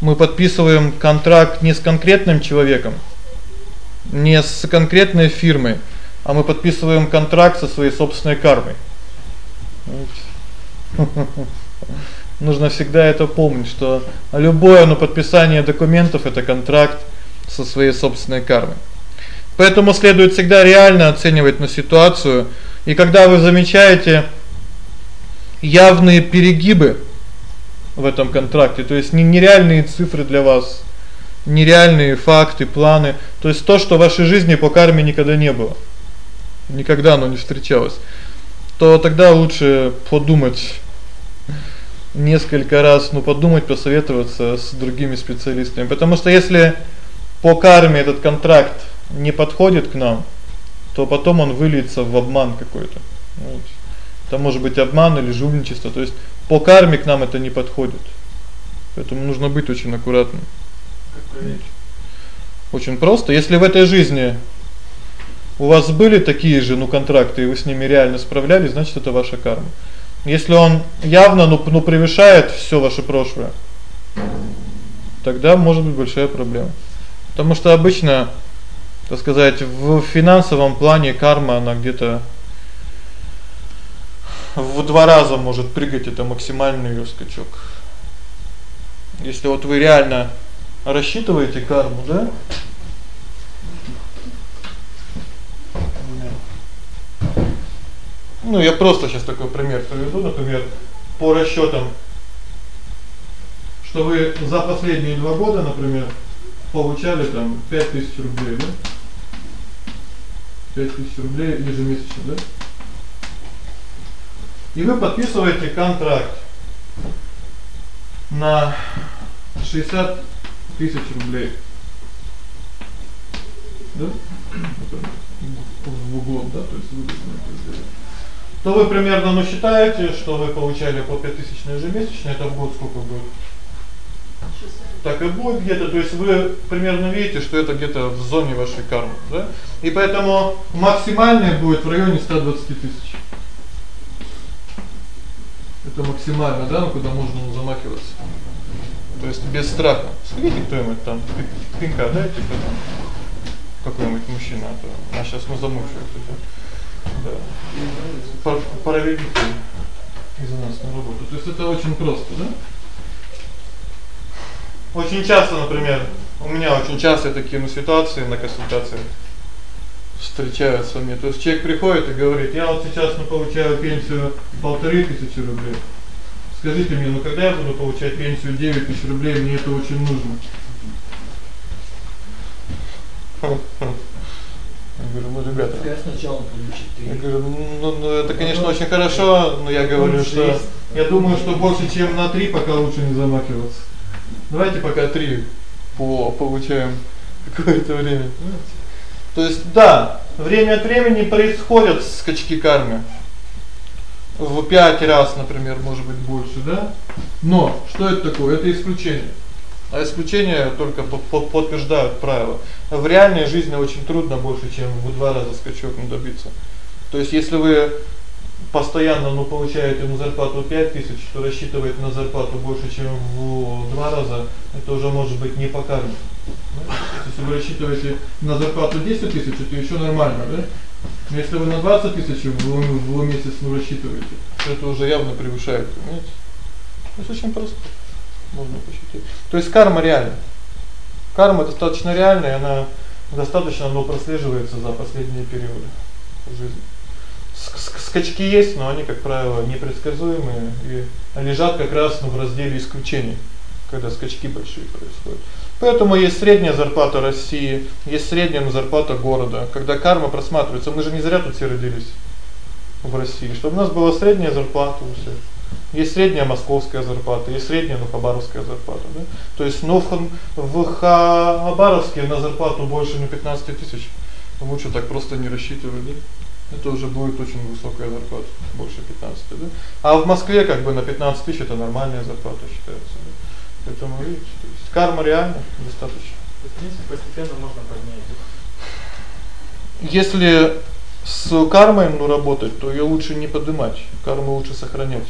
мы подписываем контракт не с конкретным человеком, не с конкретной фирмой, а мы подписываем контракт со своей собственной кармой. Нужно всегда это помнить, что любое ну подписание документов это контракт со своей собственной кармой. Поэтому следует всегда реально оценивать на ситуацию, и когда вы замечаете явные перегибы в этом контракте, то есть нереальные цифры для вас, нереальные факты, планы, то есть то, что в вашей жизни по карме никогда не было. Никогда оно не встречалось. То тогда лучше подумать несколько раз, ну подумать, посоветоваться с другими специалистами, потому что если по карме этот контракт не подходит к нам, то потом он выльется в обман какой-то. Вот. Это может быть обман или жульничество, то есть по карме к нам это не подходит. Поэтому нужно быть очень аккуратным. Очень просто. Если в этой жизни у вас были такие же, ну, контракты, и вы с ними реально справлялись, значит, это ваша карма. Если он явно, ну, ну превышает всё ваше прошлое, тогда может быть большая проблема. Потому что обычно так сказать, в финансовом плане карма она где-то в два раза может прыгать, это максимальный её скачок. Если вот вы реально рассчитываете карму, да? Ну, я просто сейчас такой пример приведу, например, по расчётам что вы за последние два года, например, получали там 5000 рублей, да? 5000 рублей ежемесячно, да? И вы подписываете контракт на 60 тысяч рублей. Да? В год, да, то есть вы то вы примерно ну считаете, что вы получали по 5000 ежемесячно, это в год сколько будет? 60 так и будет где-то, то есть вы примерно видите, что это где-то в зоне вашей кармы, да? И поэтому максимальное будет в районе 120 тысяч. Это максимально, да, ну куда можно замахиваться. То есть без страха. Смотрите, кто-нибудь там пинка дайте типа там какой-нибудь мужчина, а то а сейчас мы замучаем Да. Пар проведите из нас на работу. То есть это очень просто, да? Очень часто, например, у меня очень часто такие ну ситуации на консультациях встречаются мне. То есть человек приходит и говорит: "Я вот сейчас ну получаю пенсию полторы тысячи рублей. Скажите мне, ну когда я буду получать пенсию 9 тысяч рублей, мне это очень нужно". Я говорю: "Ну, ребята, я сначала получить 3". Я говорю: "Ну, ну это, конечно, очень хорошо, но я говорю, что я думаю, что больше, чем на 3, пока лучше не замахиваться". Давайте пока 3 по получаем какое-то время. То есть да, время от времени происходят скачки кармы. В 5 раз, например, может быть больше, да? Но что это такое? Это исключение. А исключения только подтверждают правило. В реальной жизни очень трудно больше, чем в 2 раза скачок добиться. То есть если вы постоянно, ну, получаете на зарплату 5000, то рассчитывает на зарплату больше, чем в два раза, это уже может быть не по карме. Если вы рассчитываете на зарплату 10 тысяч, это еще нормально, да? Но если вы на 20 тысяч в, в, месяц ну рассчитываете, то это уже явно превышает, понимаете? Это очень просто. Можно посчитать. То есть карма реальна. Карма достаточно реальная, она достаточно но прослеживается за последние периоды жизни. Скачки есть, но они, как правило, непредсказуемые и лежат как раз ну, в разделе исключений, когда скачки большие происходят. Поэтому есть средняя зарплата России, есть средняя зарплата города. Когда карма просматривается, мы же не зря тут все родились в России, чтобы у нас была средняя зарплата у всех. Есть средняя московская зарплата, есть средняя ну, хабаровская зарплата, да? То есть, ну в, в на зарплату больше ну 15 тысяч. Лучше так просто не рассчитывать, да? Это уже будет очень высокая зарплата, больше 15, да? А в Москве как бы на 15 тысяч это нормальная зарплата считается, да? Поэтому видите, карма реально достаточно. То есть, в принципе, постепенно можно поднять. Если с кармой ну работать, то её лучше не поднимать, карму лучше сохранять.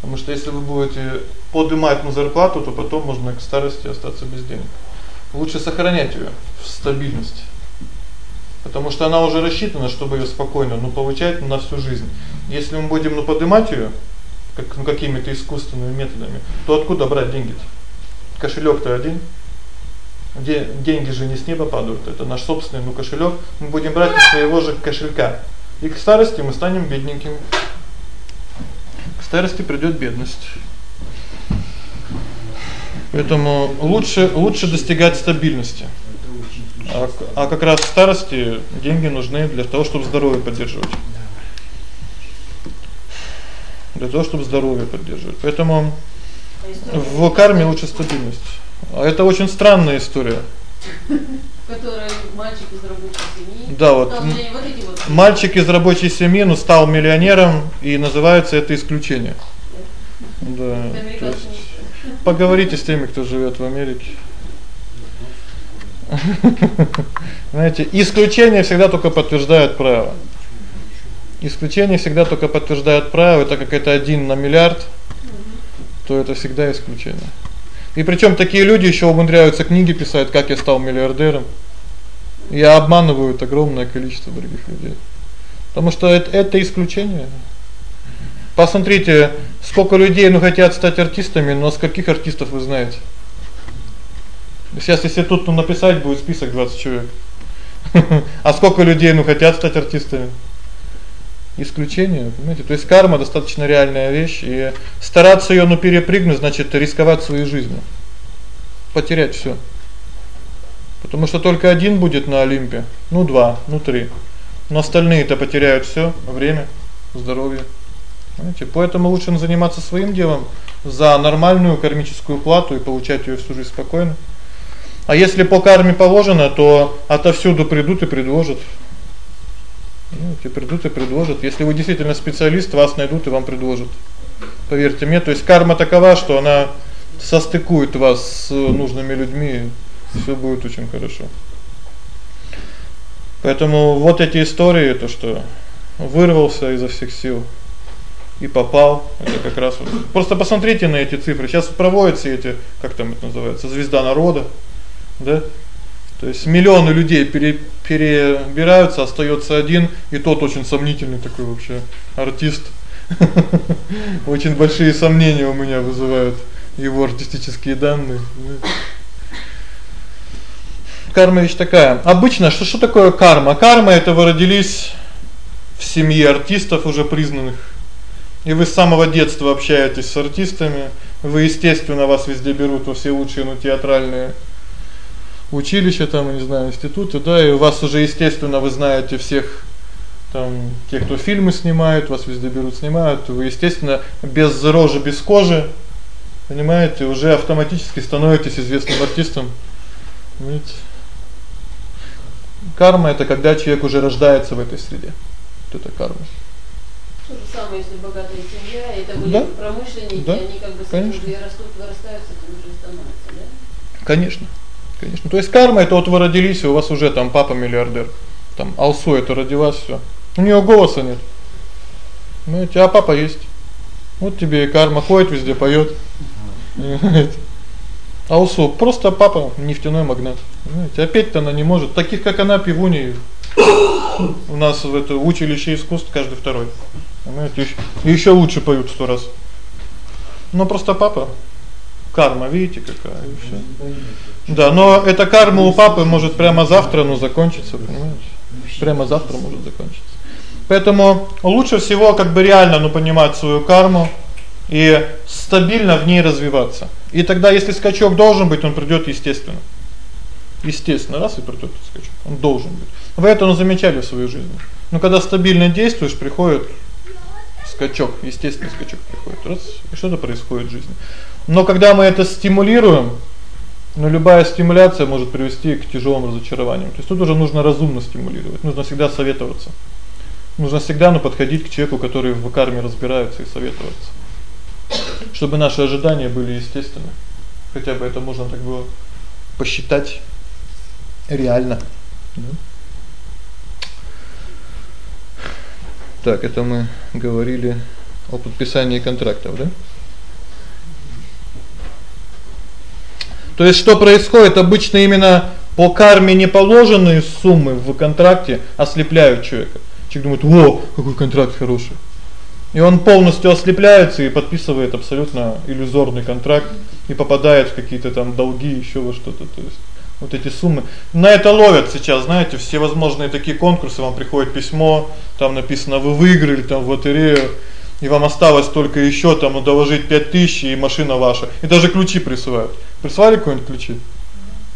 Потому что если вы будете поднимать на зарплату, то потом можно к старости остаться без денег. Лучше сохранять её в стабильности. Потому что она уже рассчитана, чтобы её спокойно, ну, получать на всю жизнь. Если мы будем ну поднимать её как ну какими-то искусственными методами, то откуда брать деньги-то? Кошелёк-то один. Где деньги же не с неба падают, это наш собственный ну кошелёк. Мы будем брать из своего же кошелька. И к старости мы станем бедненькими старости придёт бедность. Поэтому лучше лучше достигать стабильности. А, а как раз в старости деньги нужны для того, чтобы здоровье поддерживать. Для того, чтобы здоровье поддерживать. Поэтому в карме лучше стабильность. А это очень странная история. Который мальчик из рабочей семьи. Да, вот. мальчик из рабочей семьи, ну, стал миллионером, и называется это исключение. Да. То есть поговорите с теми, кто живет в Америке. Знаете, исключение всегда только подтверждает правило. Исключение всегда только подтверждает правило, так как это один на миллиард, то это всегда исключение. И причём такие люди ещё умудряются книги писать, как я стал миллиардером. И обманывают огромное количество других людей. Потому что это это исключение. Посмотрите, сколько людей ну хотят стать артистами, но с каких артистов вы знаете? Сейчас если тут ну, написать будет список 20 человек. А сколько людей ну хотят стать артистами? Исключение, понимаете? То есть карма достаточно реальная вещь, и стараться её ну перепрыгнуть значит рисковать своей жизнью. Потерять всё. Потому что только один будет на Олимпе, ну два, ну три. Но остальные-то потеряют всё: время, здоровье. Понимаете? Поэтому лучше заниматься своим делом за нормальную кармическую плату и получать её всю жизнь спокойно. А если по карме положено, то отовсюду придут и предложат. Ну, те придут и предложат. Если вы действительно специалист, вас найдут и вам предложат. Поверьте мне, то есть карма такова, что она состыкует вас с нужными людьми, всё будет очень хорошо. Поэтому вот эти истории, то что вырвался изо всех сил и попал, это как раз вот. Просто посмотрите на эти цифры. Сейчас проводятся эти, как там это называется, звезда народа, да? То есть миллионы людей пере, перебираются, остаётся один, и тот очень сомнительный такой вообще артист. Очень большие сомнения у меня вызывают его артистические данные. Карма вещь такая. Обычно что что такое карма? Карма это вы родились в семье артистов уже признанных. И вы с самого детства общаетесь с артистами. Вы, естественно, вас везде берут во все лучшие ну театральные училище там, не знаю, институты, да, и у вас уже, естественно, вы знаете всех там те, кто фильмы снимают, вас везде берут, снимают, вы, естественно, без рожи, без кожи, понимаете, уже автоматически становитесь известным артистом. Видите? Карма это когда человек уже рождается в этой среде. Вот это карма. То же самое, если богатая семья, это были да? промышленники, да? они как бы с этим растут, вырастают, с этим уже становятся, да? Конечно. Конечно. То есть карма это вот вы родились, и у вас уже там папа миллиардер. Там Алсу это родилась всё. У неё голоса нет. Ну, у тебя папа есть. Вот тебе и карма ходит везде, поёт. Алсу просто папа нефтяной магнат. Понимаете? А петь-то она не может. Таких как она пивуней У нас в это училище искусств каждый второй. Понимаете, ещё лучше поют в 100 раз. Ну просто папа карма, видите, какая и всё. Да, но эта карма у папы может прямо завтра ну закончиться, понимаете? Прямо завтра может закончиться. Поэтому лучше всего как бы реально ну понимать свою карму и стабильно в ней развиваться. И тогда если скачок должен быть, он придёт естественно. Естественно, раз и придёт скачок. Он должен быть. Вы это ну замечали в своей жизни. Но когда стабильно действуешь, приходит скачок, естественный скачок приходит. Раз, и что-то происходит в жизни. Но когда мы это стимулируем, ну любая стимуляция может привести к тяжелым разочарованиям. То есть тут уже нужно разумно стимулировать. Нужно всегда советоваться. Нужно всегда ну подходить к человеку, который в карме разбирается и советоваться. Чтобы наши ожидания были естественны. Хотя бы это можно так было посчитать реально. Да? Так, это мы говорили о подписании контрактов, да? То есть что происходит? Обычно именно по карме не положенные суммы в контракте ослепляют человека. Человек думает: "О, какой контракт хороший". И он полностью ослепляется и подписывает абсолютно иллюзорный контракт и попадает в какие-то там долги, ещё во что-то, то есть вот эти суммы. На это ловят сейчас, знаете, все возможные такие конкурсы, вам приходит письмо, там написано: "Вы выиграли там в лотерею" и вам осталось только ещё там доложить 5000 и машина ваша. И даже ключи присылают. Прислали какие-нибудь ключи?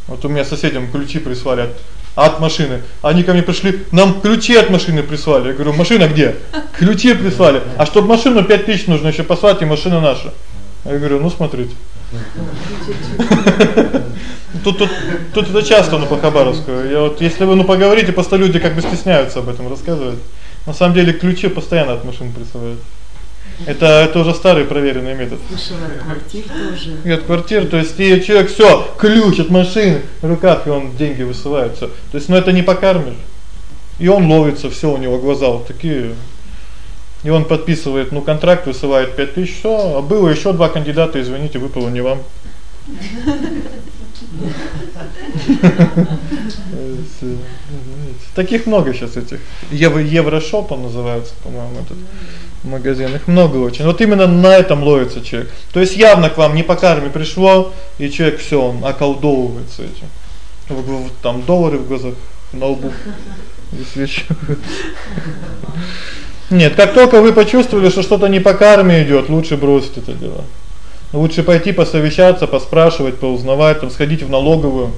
Вот у меня соседям ключи прислали от от машины. Они ко мне пришли, нам ключи от машины прислали. Я говорю: "Машина где?" Ключи прислали. А чтобы машину 5000 нужно ещё послать, и машина наша. Я говорю: "Ну, смотрите". Тут тут тут это часто ну по Хабаровску. Я вот если вы ну поговорите, просто люди как бы стесняются об этом рассказывать. На самом деле ключи постоянно от машин присылают. Это это уже старый проверенный метод. Слушай, квартир тоже. И от квартир, то есть и человек всё, ключ от машины в руках, и он деньги высылаются. То есть ну это не покормишь. И он ловится, всё у него глаза вот такие. И он подписывает, ну, контракт высылает 5000, всё, а было ещё два кандидата, извините, выпало не вам. Таких много сейчас этих. Евро Еврошоп он называется, по-моему, этот магазин. Их много очень. Вот именно на этом ловится человек. То есть явно к вам не по карме пришло, и человек всё, он околдовывается этим. Вот там доллары в глазах, на лбу. Нет, как только вы почувствовали, что что-то не по карме идёт, лучше бросить это дело. Лучше пойти посовещаться, поспрашивать, поузнавать, там сходить в налоговую.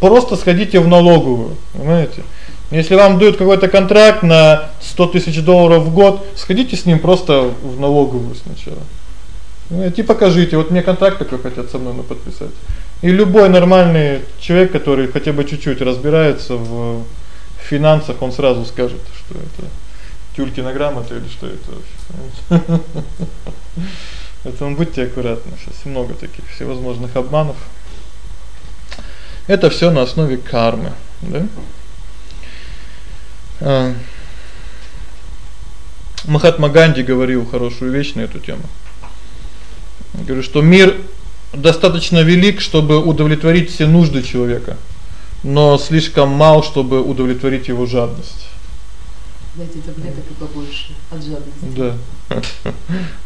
Просто сходите в налоговую, понимаете? Если вам дают какой-то контракт на 100 тысяч долларов в год, сходите с ним просто в налоговую сначала. Ну, и покажите, вот мне контракт такой хотят со мной на подписать. И любой нормальный человек, который хотя бы чуть-чуть разбирается в финансах, он сразу скажет, что это Тюлькина грамота или что это вообще. Поэтому будьте аккуратны, сейчас много таких всевозможных обманов. Это всё на основе кармы, да? А Махатма Ганди говорил хорошую вещь на эту тему. Он говорит, что мир достаточно велик, чтобы удовлетворить все нужды человека, но слишком мал, чтобы удовлетворить его жадность. Знаете, таблеток и побольше от жадности. Да.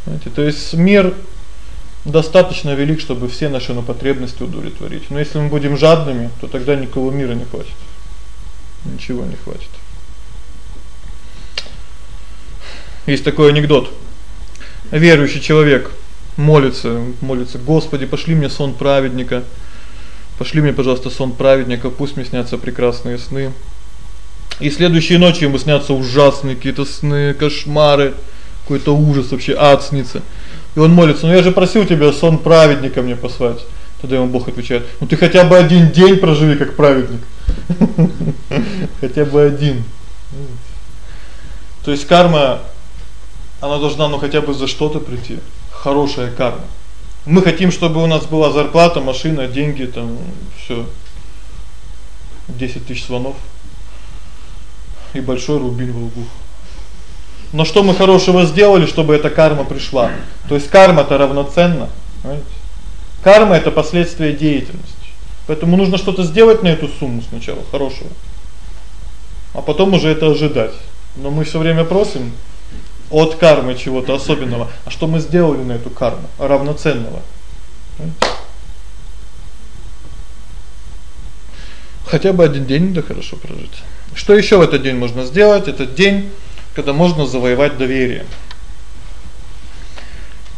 Знаете, то есть мир достаточно велик, чтобы все наши ну, потребности удовлетворить. Но если мы будем жадными, то тогда никакого мира не хватит. Ничего не хватит. Есть такой анекдот. Верующий человек молится, молится: "Господи, пошли мне сон праведника. Пошли мне, пожалуйста, сон праведника, пусть мне снятся прекрасные сны". И следующей ночью ему снятся ужасные какие-то сны, кошмары, какой-то ужас вообще, ад снится. И он молится: "Ну я же просил тебя сон праведника мне послать". Тогда ему Бог отвечает: "Ну ты хотя бы один день проживи как праведник". Хотя бы один. То есть карма она должна ну хотя бы за что-то прийти. Хорошая карма. Мы хотим, чтобы у нас была зарплата, машина, деньги там, всё. 10 тысяч звонов и большой рубин в лбу. Но что мы хорошего сделали, чтобы эта карма пришла? То есть карма-то равноценна, понимаете? Карма это последствие деятельности. Поэтому нужно что-то сделать на эту сумму сначала хорошего. а потом уже это ожидать. Но мы всё время просим от кармы чего-то особенного. А что мы сделали на эту карму равноценного? Хотя бы один день да хорошо прожить. Что ещё в этот день можно сделать? Этот день, когда можно завоевать доверие.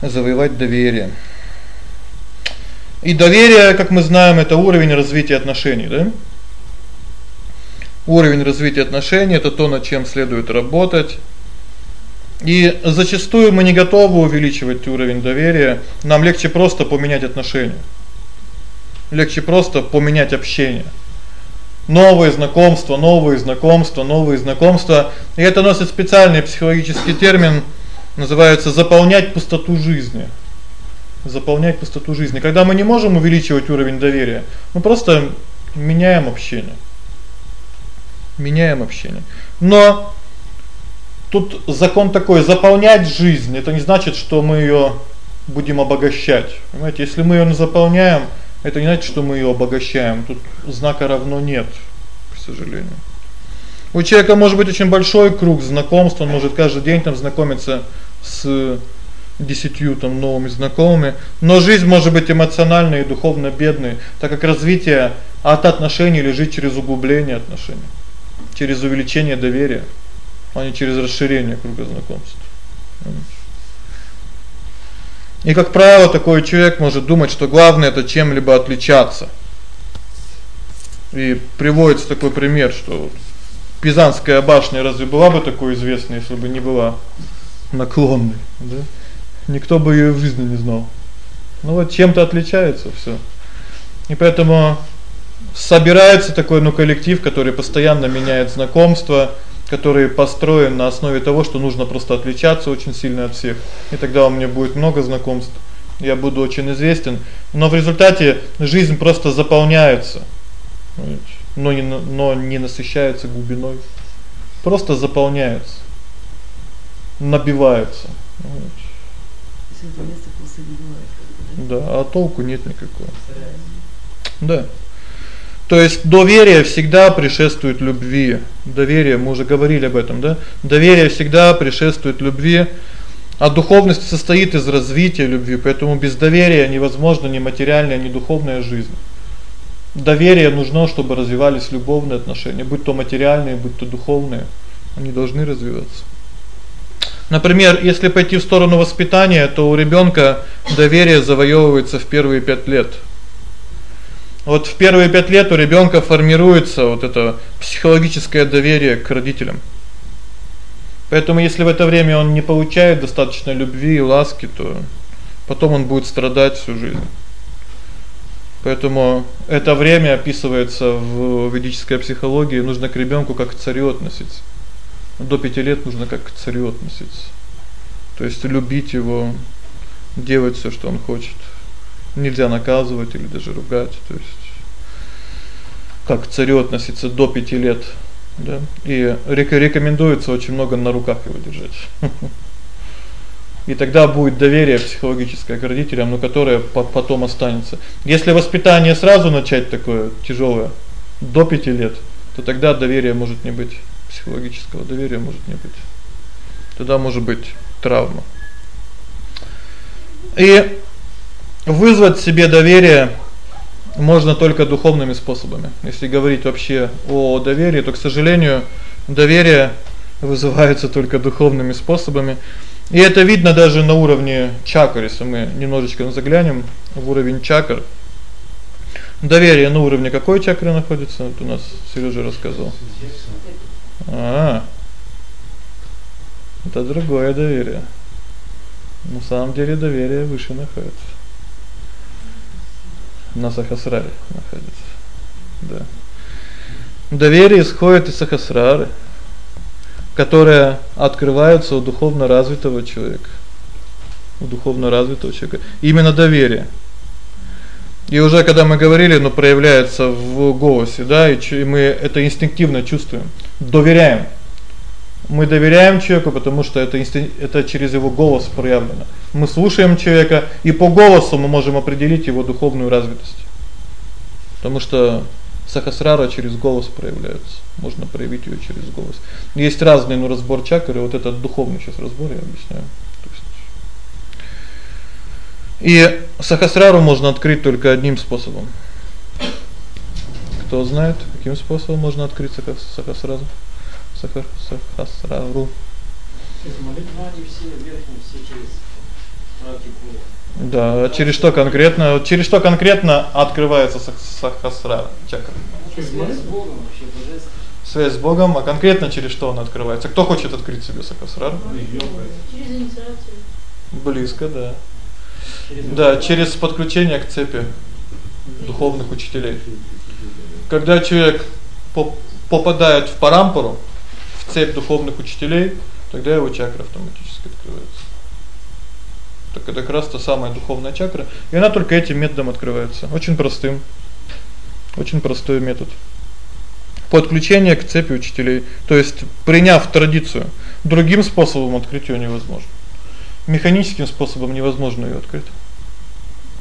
Завоевать доверие. И доверие, как мы знаем, это уровень развития отношений, да? Уровень развития отношений это то, над чем следует работать. И зачастую мы не готовы увеличивать уровень доверия. Нам легче просто поменять отношения. Легче просто поменять общение. Новые знакомства, новые знакомства, новые знакомства. И это носит специальный психологический термин, называется заполнять пустоту жизни. Заполнять пустоту жизни. Когда мы не можем увеличивать уровень доверия, мы просто меняем общение. Меняем общение. Но Тут закон такой: заполнять жизнь это не значит, что мы её будем обогащать. Понимаете, если мы её заполняем, это не значит, что мы её обогащаем. Тут знака равно нет, к сожалению. У человека может быть очень большой круг знакомств, он может каждый день там знакомиться с десятью там новыми знакомыми, но жизнь может быть эмоциональной и духовно бедной, так как развитие от отношений лежит через углубление отношений, через увеличение доверия а не через расширение круга знакомств. И как правило, такой человек может думать, что главное это чем-либо отличаться. И приводится такой пример, что Пизанская башня разве была бы такой известной, если бы не была наклонной, да? Никто бы её в жизни не знал. Ну вот чем-то отличается всё. И поэтому собирается такой ну коллектив, который постоянно меняет знакомства, который построен на основе того, что нужно просто отличаться очень сильно от всех. И тогда у меня будет много знакомств. Я буду очень известен, но в результате жизнь просто заполняется. Но не но не насыщается глубиной. Просто заполняется. Набивается. Да, а толку нет никакого. Да. То есть доверие всегда предшествует любви. Доверие, мы уже говорили об этом, да? Доверие всегда предшествует любви. А духовность состоит из развития любви, поэтому без доверия невозможно ни материальная, ни духовная жизнь. Доверие нужно, чтобы развивались любовные отношения, будь то материальные, будь то духовные, они должны развиваться. Например, если пойти в сторону воспитания, то у ребёнка доверие завоёвывается в первые 5 лет. Вот в первые 5 лет у ребёнка формируется вот это психологическое доверие к родителям. Поэтому если в это время он не получает достаточно любви и ласки, то потом он будет страдать всю жизнь. Поэтому это время описывается в ведической психологии, нужно к ребёнку как к царю относиться. До 5 лет нужно как к царю относиться. То есть любить его, делать всё, что он хочет нельзя наказывать или даже ругать, то есть как к царю относиться до 5 лет, да? И рекомендуется очень много на руках его держать. И тогда будет доверие психологическое к родителям, но которое потом останется. Если воспитание сразу начать такое тяжёлое до 5 лет, то тогда доверия может не быть, психологического доверия может не быть. Тогда может быть травма. И Вызвать себе доверие можно только духовными способами. Если говорить вообще о доверии, то, к сожалению, доверие вызывается только духовными способами. И это видно даже на уровне чакр, если мы немножечко заглянем в уровень чакр. Доверие на уровне какой чакры находится? Вот у нас Сережа рассказал. А. Это другое доверие. На самом деле доверие выше находится на сахасраре находится. Да. Доверие исходит из сахасрары, которая открывается у духовно развитого человека. У духовно развитого человека именно доверие. И уже когда мы говорили, ну проявляется в голосе, да, и мы это инстинктивно чувствуем. Доверяем. Мы доверяем человеку, потому что это это через его голос проявлено. Мы слушаем человека, и по голосу мы можем определить его духовную развитость. Потому что сахасрара через голос проявляется. можно проявить её через голос. Есть разный, ну, разбор чакр, и вот этот духовный сейчас разбор я объясняю. И сахасрару можно открыть только одним способом. Кто знает, каким способом можно открыть сахасрару? Сахасрару. Через да, через что конкретно? Через что конкретно открывается сахасрара чакра? Связь с Богом вообще божественно. Связь с Богом, а конкретно через что он открывается? Кто хочет открыть себе сахасрару? Через инициацию. Близко, да. Да, через подключение к цепи духовных учителей. Когда человек попадает в парампору, цепь духовных учителей, тогда его чакра автоматически открывается. Так это как раз та самая духовная чакра, и она только этим методом открывается. Очень простым. Очень простой метод. Подключение к цепи учителей, то есть приняв традицию, другим способом открыть её невозможно. Механическим способом невозможно её открыть.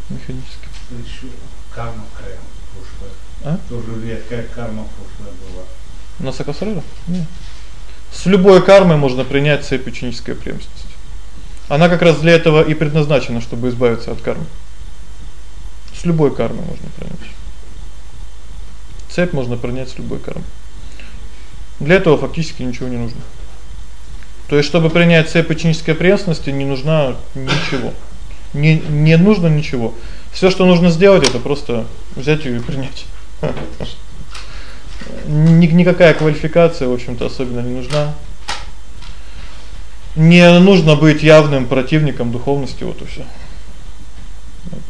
Механически. Ещё карма какая прошлая. А? Тоже редкая карма прошлая была. На Сакасрара? Нет. С любой кармой можно принять цепь ученической преемственности. Она как раз для этого и предназначена, чтобы избавиться от кармы. С любой кармы можно принять. Цепь можно принять с любой кармы. Для этого фактически ничего не нужно. То есть чтобы принять цепь ученической преемственности, не нужна ничего. Не не нужно ничего. Всё, что нужно сделать это просто взять её и принять. Никакая квалификация, в общем-то, особенно не нужна. Не нужно быть явным противником духовности, вот и всё. Вот.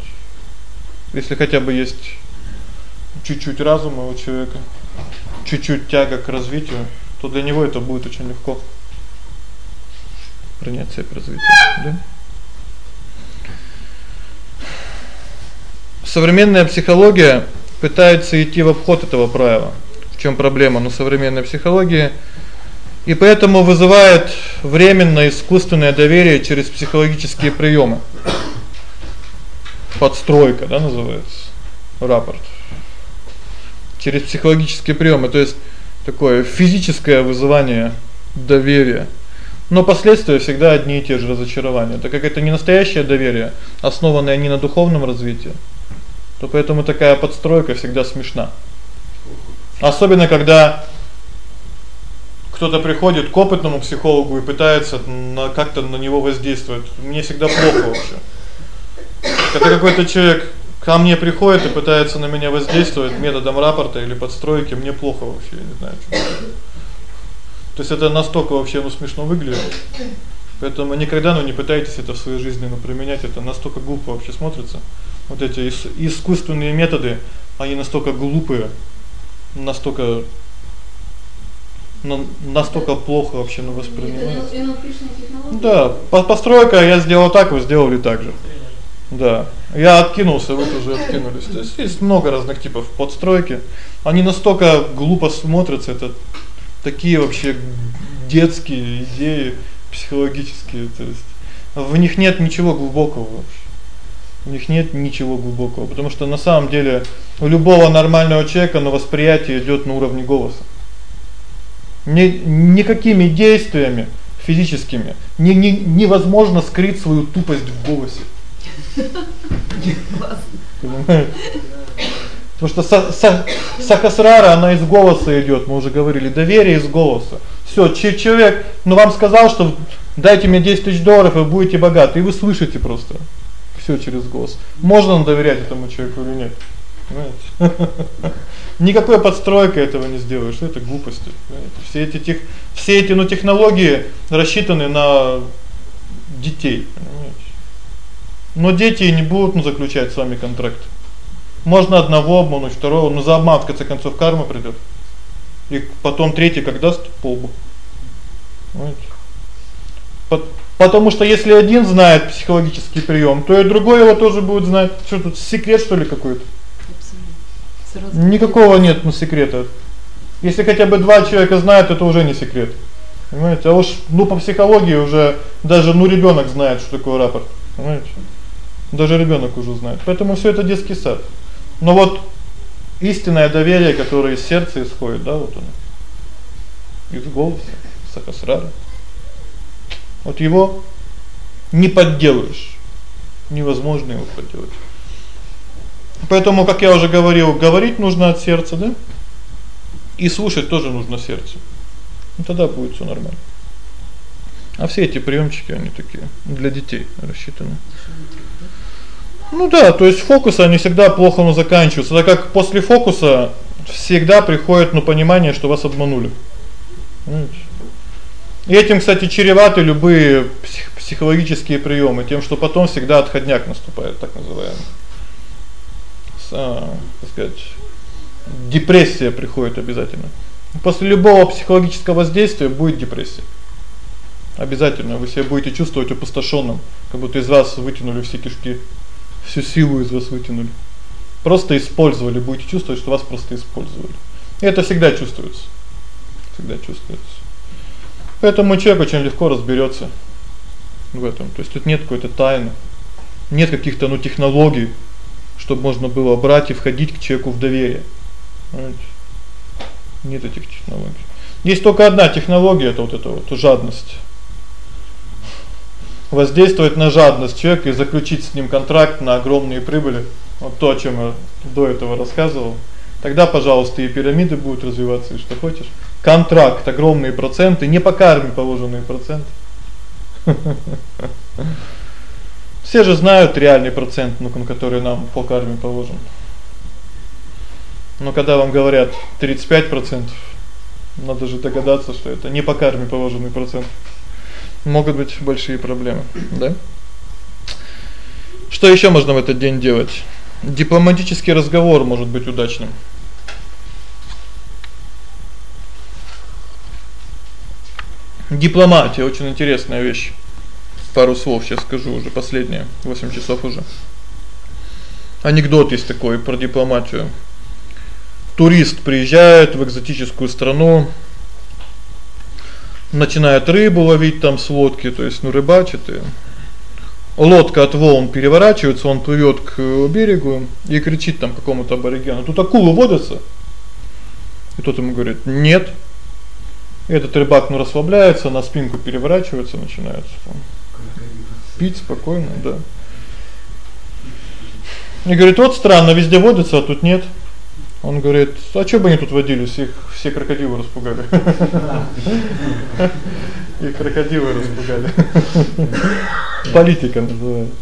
Если хотя бы есть чуть-чуть разума у человека, чуть-чуть тяга к развитию, то для него это будет очень легко принять цепь развития, да? Современная психология пытается идти в обход этого правила. В чём проблема? Ну современная психология и поэтому вызывает временное искусственное доверие через психологические приёмы. Подстройка, да, называется. Рапорт. Через психологические приёмы, то есть такое физическое вызывание доверия. Но последствия всегда одни и те же разочарования. Так как это не настоящее доверие, основанное не на духовном развитии, то поэтому такая подстройка всегда смешна. Особенно когда кто-то приходит к опытному психологу и пытается на как-то на него воздействовать. Мне всегда плохо вообще. Когда какой-то человек ко мне приходит и пытается на меня воздействовать методом рапорта или подстройки, мне плохо вообще, я не знаю, что. То есть это настолько вообще ну смешно выглядит. Поэтому никогда ну не пытайтесь это в своей жизни ну применять, это настолько глупо вообще смотрится. Вот эти искусственные методы, они настолько глупые, настолько но настолько плохо вообще ну воспринимается. Да, по постройка я сделал так, вы сделали так же. Да. Я откинулся, вы тоже откинулись. То есть есть много разных типов подстройки. Они настолько глупо смотрятся, это такие вообще детские идеи психологические, то есть в них нет ничего глубокого вообще. В них нет ничего глубокого, потому что на самом деле у любого нормального человека на восприятие идёт на уровне голоса ни никакими действиями физическими не, не невозможно скрыть свою тупость в голосе. Потому что са, са, сахасрара она из голоса идёт, мы уже говорили, доверие из голоса. Всё, человек, ну вам сказал, что дайте мне 10 тысяч долларов, и будете богаты, и вы слышите просто. Всё через голос. Можно доверять этому человеку или нет? Понимаете? Никакой подстройкой этого не сделаешь, это глупости. Понимаете? Все эти тех все эти ну технологии рассчитаны на детей, понимаете? Но дети не будут ну заключать с вами контракт. Можно одного обмануть, второго, но за обман в конце концов карма придёт. И потом третий как даст по лбу. Понимаете? Потому что если один знает психологический приём, то и другой его тоже будет знать. Что тут секрет что ли какой-то? Никакого нет ну секрета. Если хотя бы два человека знают, это уже не секрет. Понимаете? А уж ну по психологии уже даже ну ребёнок знает, что такое рапорт. Понимаете? Даже ребёнок уже знает. Поэтому всё это детский сад. Но вот истинное доверие, которое из сердца исходит, да, вот оно. из голоса, сахасрара. Вот его не подделаешь. Невозможно его подделать. Поэтому, как я уже говорил, говорить нужно от сердца, да? И слушать тоже нужно сердцем. Ну тогда будет всё нормально. А все эти приёмчики они такие для детей рассчитаны. Ну да, то есть фокусы они всегда плохо но заканчиваются. Так как после фокуса всегда приходит ну понимание, что вас обманули. Понимаете? И этим, кстати, чреваты любые псих психологические приёмы, тем, что потом всегда отходняк наступает, так называемый. С, а, так сказать, депрессия приходит обязательно. После любого психологического воздействия будет депрессия. Обязательно вы себя будете чувствовать опустошённым, как будто из вас вытянули все кишки, всю силу из вас вытянули. Просто использовали, будете чувствовать, что вас просто использовали. И это всегда чувствуется. Всегда чувствуется. Поэтому человек очень легко разберётся в этом. То есть тут нет какой-то тайны. Нет каких-то ну технологий, чтобы можно было брать и входить к человеку в доверие. Понимаете? Нет этих технологий. Есть только одна технология это вот это вот жадность. Воздействовать на жадность человека и заключить с ним контракт на огромные прибыли. Вот то, о чём я до этого рассказывал. Тогда, пожалуйста, и пирамиды будут развиваться, и что хочешь. Контракт, огромные проценты, не по карме положенные проценты. Все же знают реальный процент, ну, который нам по карме положен. Но когда вам говорят 35%, надо же догадаться, что это не по карме положенный процент. Могут быть большие проблемы, да? Что ещё можно в этот день делать? Дипломатический разговор может быть удачным. Дипломатия очень интересная вещь. Пару слов сейчас скажу уже последнее. 8 часов уже. Анекдот есть такой про дипломатию. Турист приезжает в экзотическую страну, начинает рыбу ловить там с лодки, то есть ну рыбачит и лодка от волн переворачивается, он плывёт к берегу и кричит там какому-то аборигену: "Тут акулы водятся?" И тот ему говорит: "Нет". Этот рыбак ну расслабляется, на спинку переворачивается, начинает пить спокойно, да. И говорит: "Вот странно, везде водятся, а тут нет". Он говорит: "А что бы они тут водились? Их все крокодилы распугали". И крокодилы распугали. Политика называется.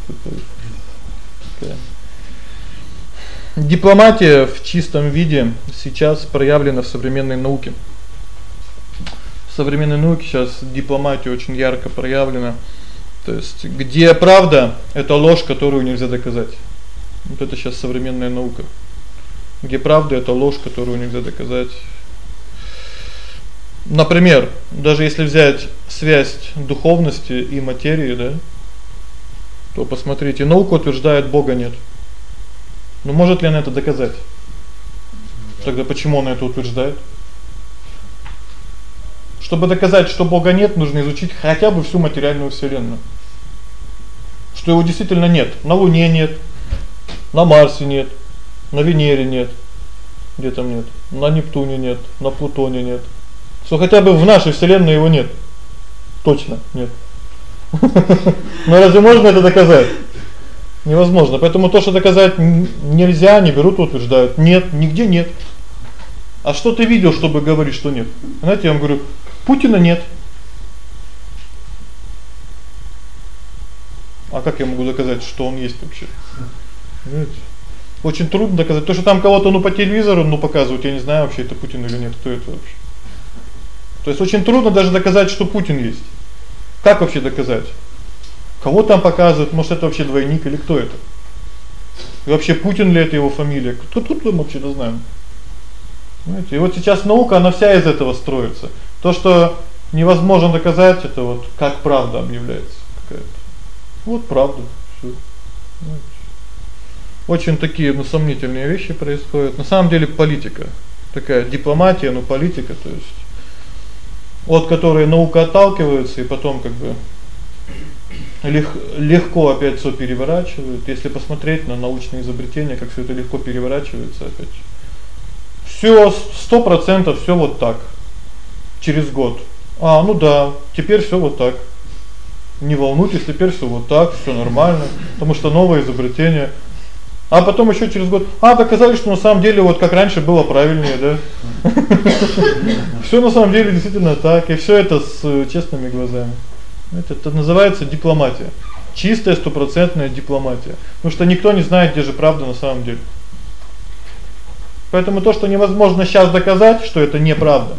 Дипломатия в чистом виде сейчас проявлена в современной науке. В современной науке сейчас дипломатия очень ярко проявлена. То есть где правда это ложь, которую нельзя доказать. Вот это сейчас современная наука. Где правда это ложь, которую нельзя доказать. Например, даже если взять связь духовности и материи, да? То посмотрите, наука утверждает Бога нет. Но может ли она это доказать? Тогда почему она это утверждает? Чтобы доказать, что Бога нет, нужно изучить хотя бы всю материальную вселенную. Что его действительно нет. На Луне нет, на Марсе нет, на Венере нет. Где там нет? На Нептуне нет, на Плутоне нет. Что хотя бы в нашей вселенной его нет. Точно нет. Но разве можно это доказать? Невозможно. Поэтому то, что доказать нельзя, не берут, утверждают. Нет, нигде нет. А что ты видел, чтобы говорить, что нет? Знаете, я вам говорю, Путина нет. А как я могу доказать, что он есть вообще? Понимаете? Очень трудно доказать. То, что там кого-то ну по телевизору ну показывают, я не знаю вообще это Путин или нет, кто это вообще. То есть очень трудно даже доказать, что Путин есть. Как вообще доказать? Кого там показывают? Может, это вообще двойник или кто это? И вообще Путин ли это его фамилия? Кто тут мы вообще не знаем? Знаете, и вот сейчас наука, она вся из этого строится. То, что невозможно доказать, это вот как правда объявляется какая-то. Вот правда. Всё. Очень такие, ну, сомнительные вещи происходят. На самом деле политика, такая дипломатия, но политика, то есть от которой наука отталкивается и потом как бы лег, легко опять всё переворачивают. Если посмотреть на научные изобретения, как всё это легко переворачивается опять. Всё 100% всё вот так. Через год. А, ну да, теперь всё вот так. Не волнуйтесь, теперь всё вот так, всё нормально, потому что новое изобретение. А потом ещё через год, а доказали, что на самом деле вот как раньше было правильнее, да? Всё на самом деле действительно так, и всё это с э, честными глазами. Это это называется дипломатия. Чистая стопроцентная дипломатия. Потому что никто не знает, где же правда на самом деле. Поэтому то, что невозможно сейчас доказать, что это неправда,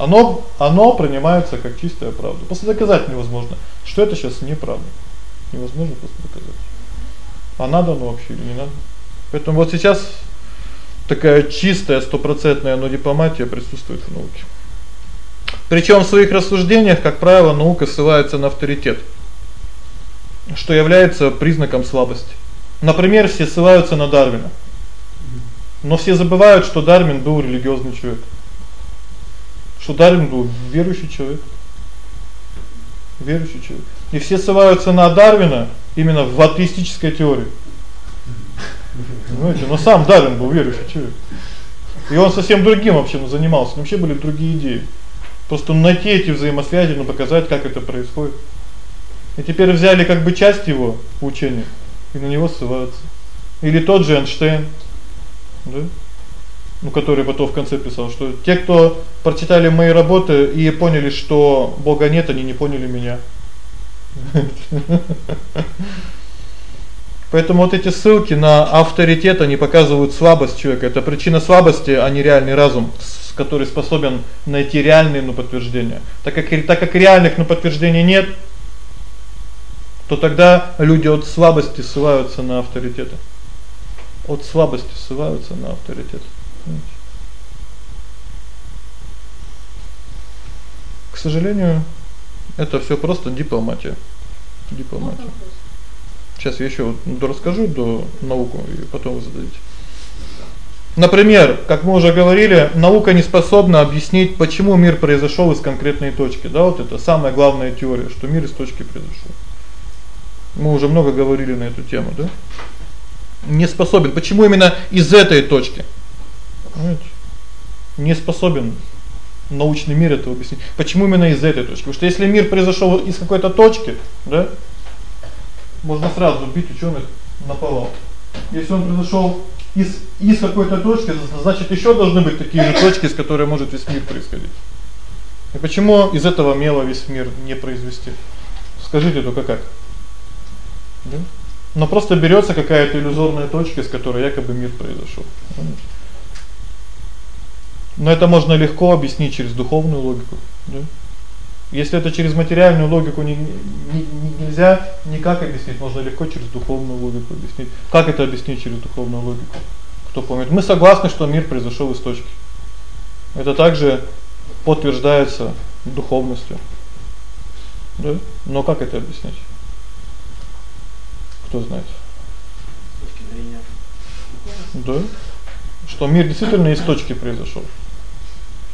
оно оно принимается как чистая правда. Просто доказать невозможно, что это сейчас неправда. Невозможно просто доказать. А надо оно вообще или не надо? Поэтому вот сейчас такая чистая стопроцентная но дипломатия присутствует в науке. Причём в своих рассуждениях, как правило, наука ссылается на авторитет, что является признаком слабости. Например, все ссылаются на Дарвина. Но все забывают, что Дарвин был религиозный человек. Что Дарвин был верующий человек. Верующий человек. И все ссылаются на Дарвина именно в атеистической теории. Понимаете, но сам Дарвин был верующий человек. И он совсем другим вообще занимался, вообще были другие идеи. Просто найти эти взаимосвязи, ну показать, как это происходит. И теперь взяли как бы часть его учения и на него ссылаются. Или тот же Эйнштейн, да? Ну, который потом в конце писал, что те, кто прочитали мои работы и поняли, что Бога нет, они не поняли меня. Поэтому вот эти ссылки на авторитет, они показывают слабость человека. Это причина слабости, а не реальный разум, который способен найти реальные ну подтверждения. Так как так как реальных ну подтверждений нет, то тогда люди от слабости ссылаются на авторитеты. От слабости ссылаются на авторитет. К сожалению, это всё просто дипломатия. Дипломатия. Сейчас я ещё вот расскажу до науку и потом вы зададите. Например, как мы уже говорили, наука не способна объяснить, почему мир произошёл из конкретной точки. Да, вот это самая главная теория, что мир из точки произошёл. Мы уже много говорили на эту тему, да? Не способен. Почему именно из этой точки? Понимаете? Не способен научный мир это объяснить. Почему именно из этой точки? Потому что если мир произошёл из какой-то точки, да? Можно сразу бить учёных на повал. Если он произошёл из из какой-то точки, значит, ещё должны быть такие же точки, с которой может весь мир происходить. И почему из этого мела весь мир не произвести? Скажите только как? Да? Но просто берётся какая-то иллюзорная точка, с которой якобы мир произошёл. Но это можно легко объяснить через духовную логику, да? Если это через материальную логику не, не, нельзя никак объяснить, можно легко через духовную логику объяснить. Как это объяснить через духовную логику? Кто помнит? Мы согласны, что мир произошёл из точки. Это также подтверждается духовностью. Да? Но как это объяснить? Кто знает? С точки зрения Да? Что мир действительно из точки произошёл.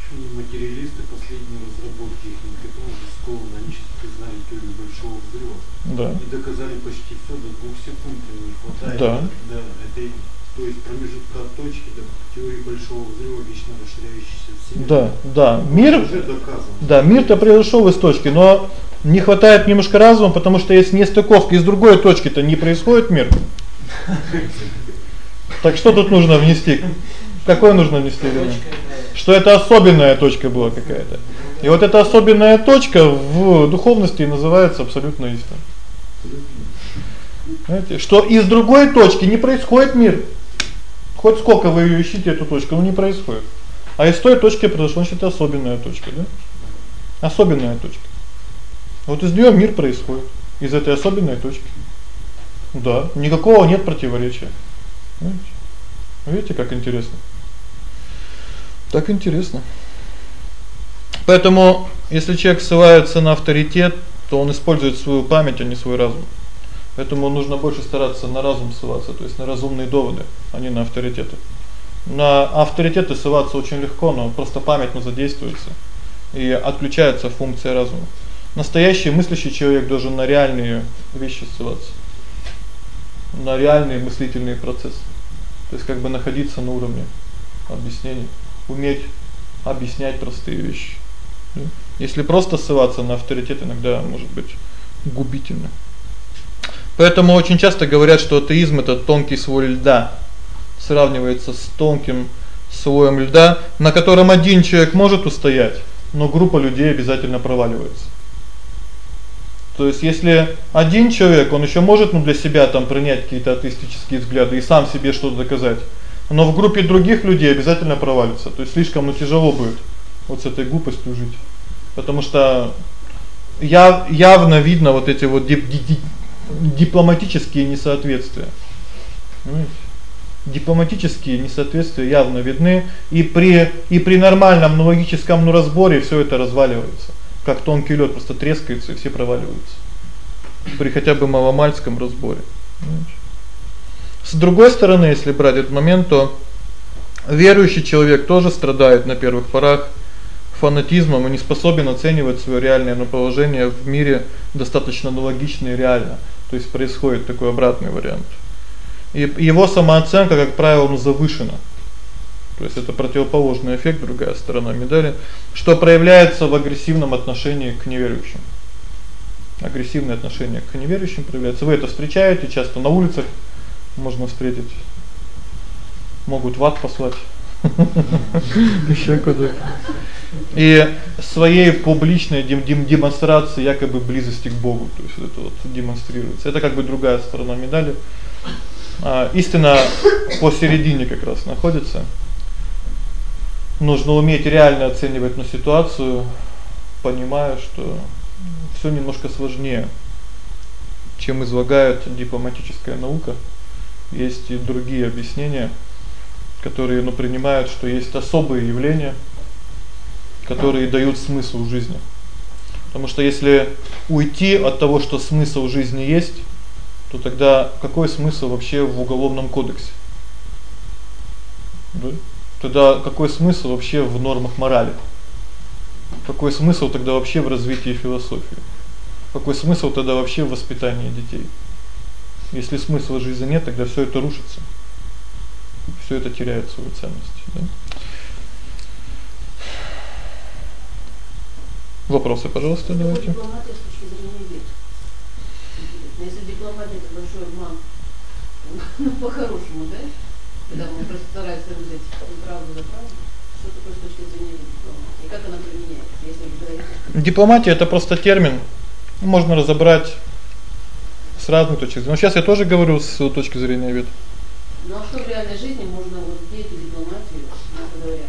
Почему материалисты последние разработки их никакого скованы, они сейчас признали теорию большого взрыва. Да. И доказали почти всё до 2 секунд не хватает. Да. Да, это то есть промежутка от точки до теории большого взрыва вечно расширяющейся вселенной. Да, да. Мир уже доказано. Да, мир-то произошёл из точки, но не хватает немножко разума, потому что есть нестыковка из другой точки-то не происходит мир. Так что тут нужно внести? Какое нужно внести элемент? Что это особенная точка была какая-то. И вот эта особенная точка в духовности называется абсолютная истина. Знаете, что из другой точки не происходит мир. Хоть сколько вы её ищите эту точку, но не происходит. А из той точки произошло, значит, это особенная точка, да? Особенная точка. Вот из неё мир происходит, из этой особенной точки. Да, никакого нет противоречия. Видите? Видите, как интересно? Так интересно. Поэтому, если человек ссылается на авторитет, то он использует свою память, а не свой разум. Поэтому нужно больше стараться на разум ссылаться, то есть на разумные доводы, а не на авторитеты. На авторитеты ссылаться очень легко, но просто память не задействуется и отключается функция разума. Настоящий мыслящий человек должен на реальные вещи ссылаться. На реальные мыслительные процессы. То есть как бы находиться на уровне объяснений, уметь объяснять простые вещи. Если просто ссылаться на авторитет, иногда может быть губительно. Поэтому очень часто говорят, что атеизм это тонкий слой льда. Сравнивается с тонким слоем льда, на котором один человек может устоять, но группа людей обязательно проваливается. То есть если один человек, он ещё может ну для себя там принять какие-то атеистические взгляды и сам себе что-то доказать. Но в группе других людей обязательно провалится. То есть слишком ну тяжело будет вот с этой глупостью жить. Потому что я явно видно вот эти вот дип, дип, дипломатические несоответствия. Понимаете? Дипломатические несоответствия явно видны, и при и при нормальном ну, логическом ну, разборе всё это разваливается. Как тонкий лёд просто трескается и все проваливаются. При хотя бы маломальском разборе. Понимаете? С другой стороны, если брать этот момент, то верующий человек тоже страдает на первых порах фанатизмом и не способен оценивать своё реальное положение в мире достаточно логично и реально. То есть происходит такой обратный вариант. И его самооценка, как правило, завышена. То есть это противоположный эффект, другая сторона медали, что проявляется в агрессивном отношении к неверующим. Агрессивное отношение к неверующим проявляется. Вы это встречаете часто на улицах, можно встретить. Могут в ад послать. Ещё куда. И своей публичной демонстрации якобы близости к Богу, то есть это вот демонстрируется. Это как бы другая сторона медали. А истина посередине как раз находится. Нужно уметь реально оценивать на ситуацию, понимая, что всё немножко сложнее, чем излагает дипломатическая наука. Есть и другие объяснения, которые, ну, принимают, что есть особые явления, которые дают смысл жизни. Потому что если уйти от того, что смысл жизни есть, то тогда какой смысл вообще в уголовном кодексе? Да? Тогда какой смысл вообще в нормах морали? Какой смысл тогда вообще в развитии философии? Какой смысл тогда вообще в воспитании детей? Если смысла жизни нет, тогда всё это рушится. Всё это теряет свою ценность, да? Вопросы, пожалуйста, давайте. Дипломатия с точки зрения вет. Если дипломатия это большой обман, ну по-хорошему, да? Когда мы просто стараются выдать правду за правду, что такое с точки зрения дипломатии? И как она применяется, если вы говорите? Дипломатия это просто термин. Можно разобрать с разных точек зрения. Но сейчас я тоже говорю с точки зрения вет. Ну а что в реальной жизни можно вот где эту дипломатию, мягко говоря?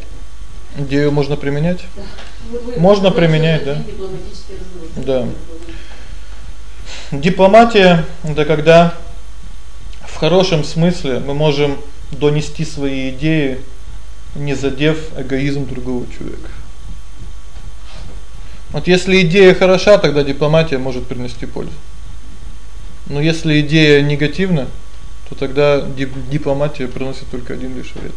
Где её можно применять? Да. Вы- Можно вы применять, да. Да. Дипломатия это когда в хорошем смысле мы можем донести свои идеи, не задев эгоизм другого человека. Вот если идея хороша, тогда дипломатия может принести пользу. Но если идея негативна, то тогда дип дипломатия приносит только один лишь вред.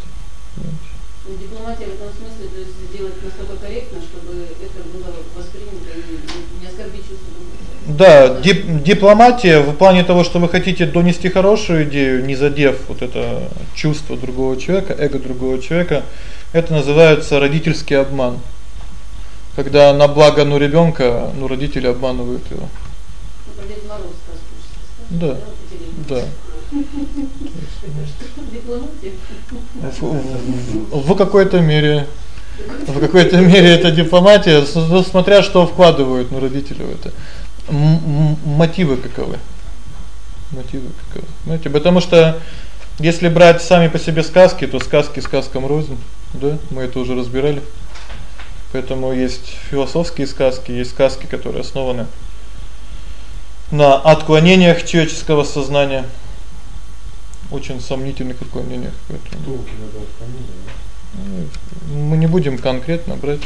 Понимаете? Ну, дипломатия в этом смысле, то есть сделать настолько корректно, чтобы это было воспринято и не оскорбить чувства другого. Да, дип дипломатия в плане того, что вы хотите донести хорошую идею, не задев вот это чувство другого человека, эго другого человека, это называется родительский обман. Когда на благо ну ребёнка, ну родители обманывают его. Ну, про Дед Мороз сказку сейчас Да. Да. В, какой-то мере в какой-то мере это дипломатия, с- смотря что вкладывают ну родители в это. Мотивы каковы? Мотивы каковы? Знаете, потому что если брать сами по себе сказки, то сказки сказкам рознь, да? Мы это уже разбирали. Поэтому есть философские сказки, есть сказки, которые основаны на отклонениях человеческого сознания. Очень сомнительных отклонениях, поэтому Толки надо отклонения, ну, мы не будем конкретно брать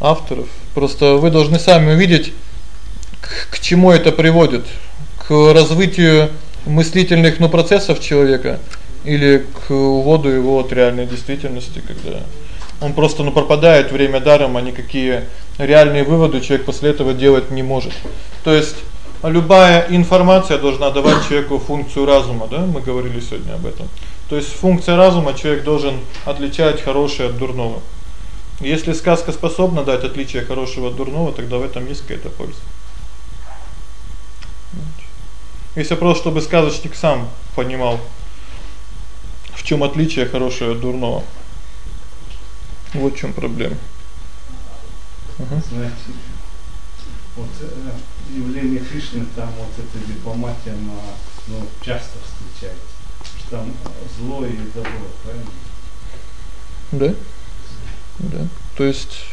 авторов. Просто вы должны сами увидеть к, к чему это приводит. К развитию мыслительных ну процессов человека или к уводу его от реальной действительности, когда он просто ну пропадает время даром, а никакие реальные выводы человек после этого делать не может. То есть любая информация должна давать человеку функцию разума, да? Мы говорили сегодня об этом. То есть функция разума человек должен отличать хорошее от дурного. Если сказка способна дать отличие хорошего от дурного, тогда в этом есть какая-то польза. Если просто чтобы сказочник сам понимал, в чём отличие хорошего от дурного. Вот в чём проблема. Угу. Знаете, вот э, явление Кришны там вот эта дипломатия она ну часто встречается. Что там зло и добро, правильно? Да? Да. То есть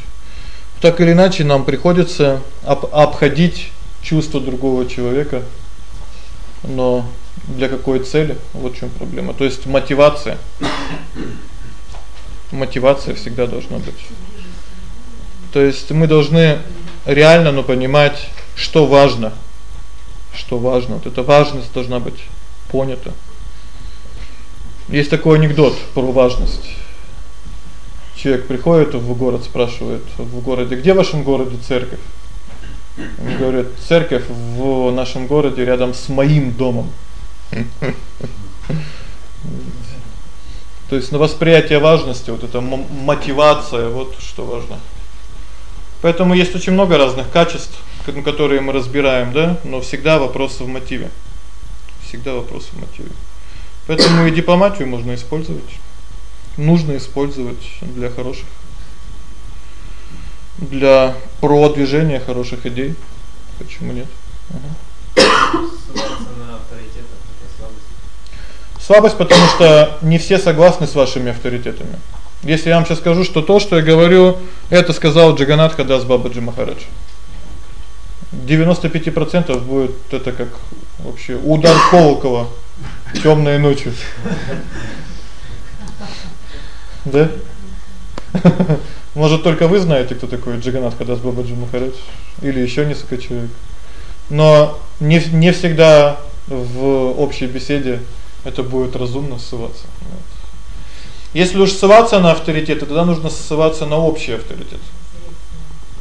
так или иначе нам приходится об обходить чувства другого человека. Но для какой цели? Вот в чём проблема. То есть мотивация. Мотивация всегда должна быть. То есть мы должны реально, ну, понимать, что важно. Что важно. Вот эта важность должна быть понята. Есть такой анекдот про важность. Человек приходит в город, спрашивает в городе: "Где в вашем городе церковь?" Он говорит: "Церковь в нашем городе рядом с моим домом". То есть на восприятие важности, вот эта мотивация, вот что важно. Поэтому есть очень много разных качеств, которые мы разбираем, да, но всегда вопрос в мотиве. Всегда вопрос в мотиве. Поэтому и дипломатию можно использовать. Нужно использовать для хороших для продвижения хороших идей. Почему нет? Ага. Слабость, потому что не все согласны с вашими авторитетами. Если я вам сейчас скажу, что то, что я говорю, это сказал Джаганат Хадас Бабаджи Махарадж. 95% будет это как вообще удар колокола тёмной ночью. Да? Может только вы знаете, кто такой Джаганат Хадас Бабаджи Махарадж или ещё несколько человек. Но не не всегда в общей беседе это будет разумно ссылаться. Если уж ссылаться на авторитеты, тогда нужно ссылаться на общий авторитет.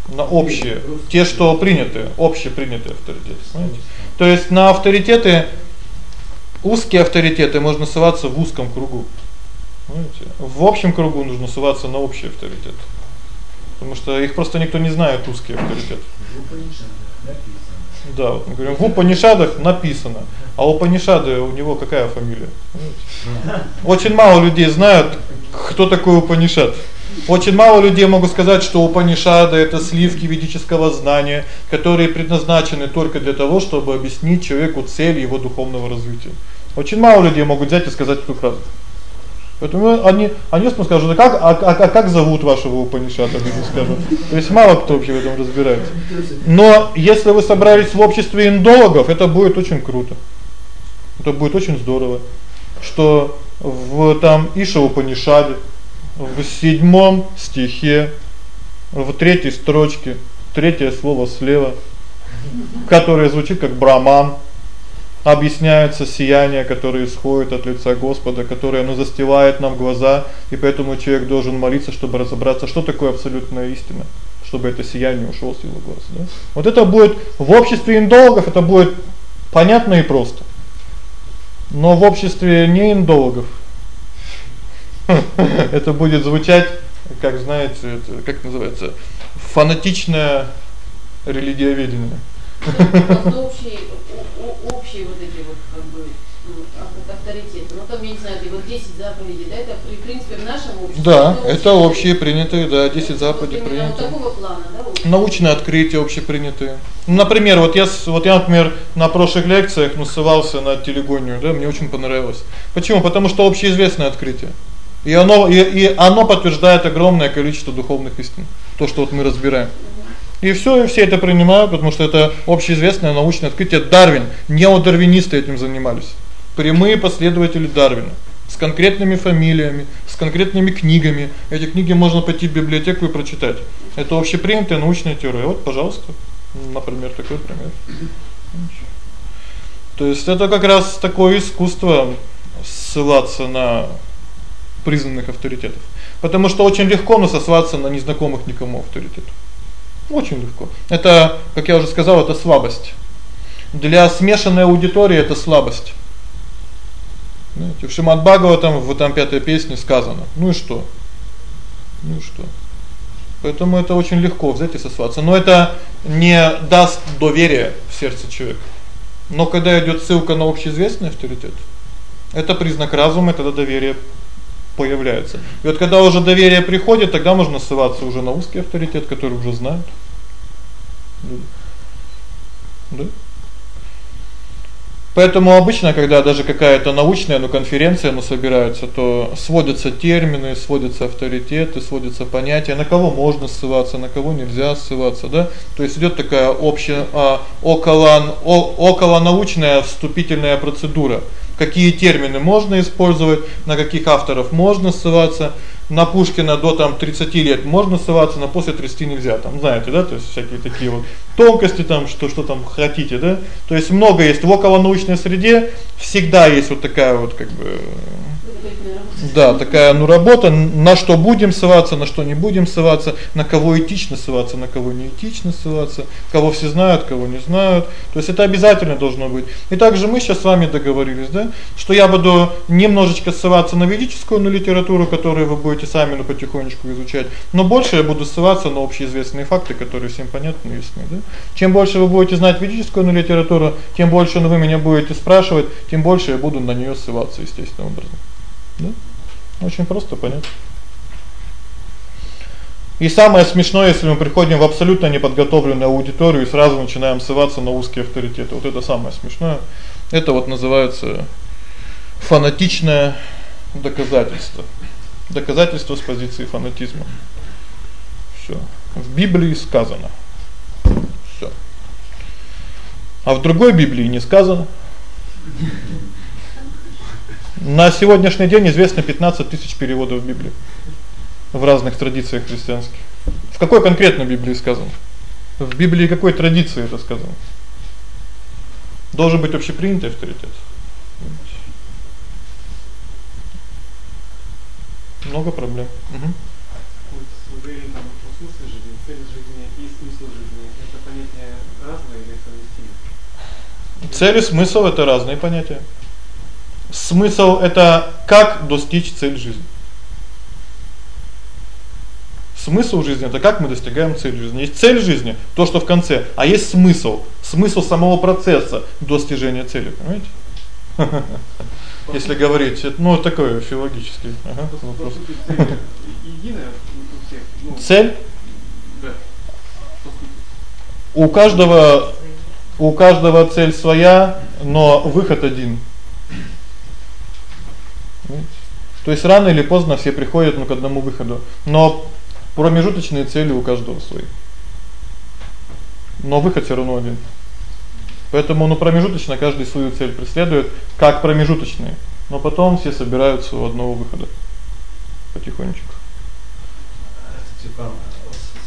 На общие, те, что приняты, общепринятые авторитеты, понимаете? То есть на авторитеты узкие авторитеты можно ссылаться в узком кругу. Понимаете? В общем кругу нужно ссылаться на общий авторитет. Потому что их просто никто не знает узкий авторитет. Да, вот мы говорим, в Упанишадах написано. А у Упанишады у него какая фамилия? Очень мало людей знают, кто такой Упанишад. Очень мало людей могут сказать, что Упанишады это сливки ведического знания, которые предназначены только для того, чтобы объяснить человеку цель его духовного развития. Очень мало людей могут взять и сказать эту фразу. Поэтому они они просто скажут: "Как а, а, а как зовут вашего Упанишада?" они скажут. То есть мало кто вообще в этом разбирается. Но если вы собрались в обществе индологов, это будет очень круто. Это будет очень здорово, что в там Иша Упанишаде в седьмом стихе в третьей строчке, третье слово слева, которое звучит как браман, объясняется сияние, которое исходит от лица Господа, которое оно застилает нам глаза, и поэтому человек должен молиться, чтобы разобраться, что такое абсолютная истина, чтобы это сияние ушло с его глаз, да? Вот это будет в обществе индологов, это будет понятно и просто. Но в обществе не индологов это будет звучать, как знаете, это как называется, фанатичное религиоведение. Общие общие вот эти вот как бы авторитеты. Ну там я не знаю, вот 10 заповедей, да, это в принципе в нашем обществе. Да, это, общие принятые, да, 10 заповедей. Вот такого плана, да? Общие. Научные открытия общепринятые. Ну, например, вот я вот я, например, на прошлых лекциях ну ссылался на телегонию, да, мне очень понравилось. Почему? Потому что общеизвестное открытие. И оно и, и оно подтверждает огромное количество духовных истин. То, что вот мы разбираем. И всё, и все это принимают, потому что это общеизвестное научное открытие Дарвин. Неодарвинисты этим занимались. Прямые последователи Дарвина с конкретными фамилиями, с конкретными книгами. Эти книги можно пойти в библиотеку и прочитать. Это общепринятая научная теория. Вот, пожалуйста. Например, такой пример. То есть это как раз такое искусство ссылаться на признанных авторитетов. Потому что очень легко насослаться на незнакомых никому авторитетов. Очень легко. Это, как я уже сказал, это слабость. Для смешанной аудитории это слабость. Знаете, в Шримад Бхагаватам в там пятой песне сказано: "Ну и что? Ну и что? Поэтому это очень легко взять и сосваться. Но это не даст доверия в сердце человека. Но когда идёт ссылка на общеизвестный авторитет, это признак разума, тогда доверие появляется. И вот когда уже доверие приходит, тогда можно ссылаться уже на узкий авторитет, который уже знают. Да? Поэтому обычно, когда даже какая-то научная, ну, конференция, ну, собирается, то сводятся термины, сводятся авторитеты, сводятся понятия, на кого можно ссылаться, на кого нельзя ссылаться, да? То есть идёт такая общая а, около около научная вступительная процедура. Какие термины можно использовать, на каких авторов можно ссылаться на Пушкина до там 30 лет можно ссылаться, на после 30 нельзя. Там, знаете, да, то есть всякие такие вот тонкости там, что что там хотите, да? То есть много есть в околонаучной среде, всегда есть вот такая вот как бы да, такая ну работа, на что будем ссылаться, на что не будем ссылаться, на кого этично ссылаться, на кого не этично ссылаться, кого все знают, кого не знают. То есть это обязательно должно быть. И также мы сейчас с вами договорились, да, что я буду немножечко ссылаться на ведическую на литературу, которую вы будете сами ну потихонечку изучать, но больше я буду ссылаться на общеизвестные факты, которые всем понятны и ясны, да? Чем больше вы будете знать ведическую на литературу, тем больше ну, вы меня будете спрашивать, тем больше я буду на неё ссылаться естественным образом. Да? Очень просто понять. И самое смешное, если мы приходим в абсолютно неподготовленную аудиторию и сразу начинаем ссылаться на узкие авторитеты. Вот это самое смешное. Это вот называется фанатичное доказательство. Доказательство с позиции фанатизма. Всё. В Библии сказано. Всё. А в другой Библии не сказано. На сегодняшний день известно 15 тысяч переводов Библии в разных традициях христианских. В какой конкретно Библии сказано? В Библии какой традиции это сказано? Должен быть общепринятый авторитет. Много проблем. Угу. Вот вы там о смысле жизни, цель жизни и смысл жизни это понятия разные или совместимы? Цель и смысл это разные понятия. Смысл это как достичь цель жизни. Смысл жизни это как мы достигаем цель жизни. Есть цель жизни, то, что в конце, а есть смысл, смысл самого процесса достижения цели, понимаете? Если говорить, ну такое филологический, ага, вопрос. Единая у всех. Ну, цель? Да. У каждого у каждого цель своя, но выход один. То есть рано или поздно все приходят ну к одному выходу. Но промежуточные цели у каждого свои. Но выход всё равно один. Поэтому ну промежуточно каждый свою цель преследует, как промежуточные. Но потом все собираются у одного выхода. Потихонечку. Типа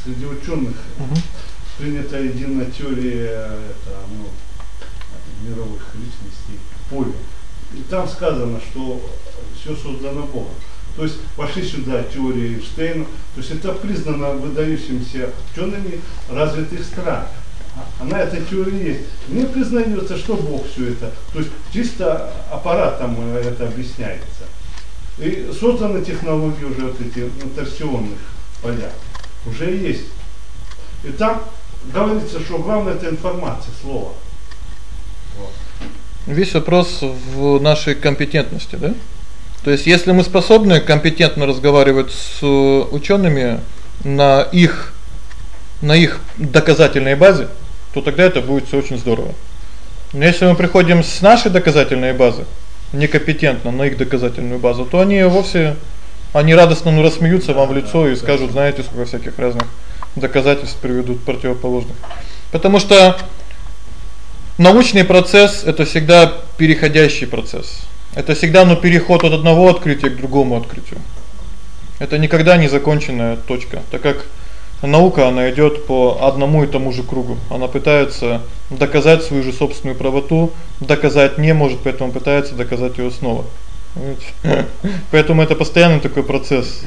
среди учёных угу. принята единая теория это ну мировых личностей поля. И там сказано, что все создано Богом. То есть пошли сюда теории Эйнштейна, то есть это признано выдающимися учеными развитых стран. Она эта теория есть. Не признается, что Бог все это. То есть чисто аппаратом это объясняется. И созданы технологии уже вот эти ну, торсионных полях. Уже есть. И там говорится, что главное это информация, слово. Вот. Весь вопрос в нашей компетентности, да? То есть если мы способны компетентно разговаривать с учёными на их на их доказательной базе, то тогда это будет всё очень здорово. Но если мы приходим с нашей доказательной базы, некомпетентно на их доказательную базу, то они вовсе они радостно ну рассмеются вам в лицо и скажут, знаете, сколько всяких разных доказательств приведут противоположных. Потому что научный процесс это всегда переходящий процесс. Это всегда ну переход от одного открытия к другому открытию. Это никогда не законченная точка, так как наука она идёт по одному и тому же кругу. Она пытается доказать свою же собственную правоту, доказать не может, поэтому пытается доказать её снова. Поэтому это постоянный такой процесс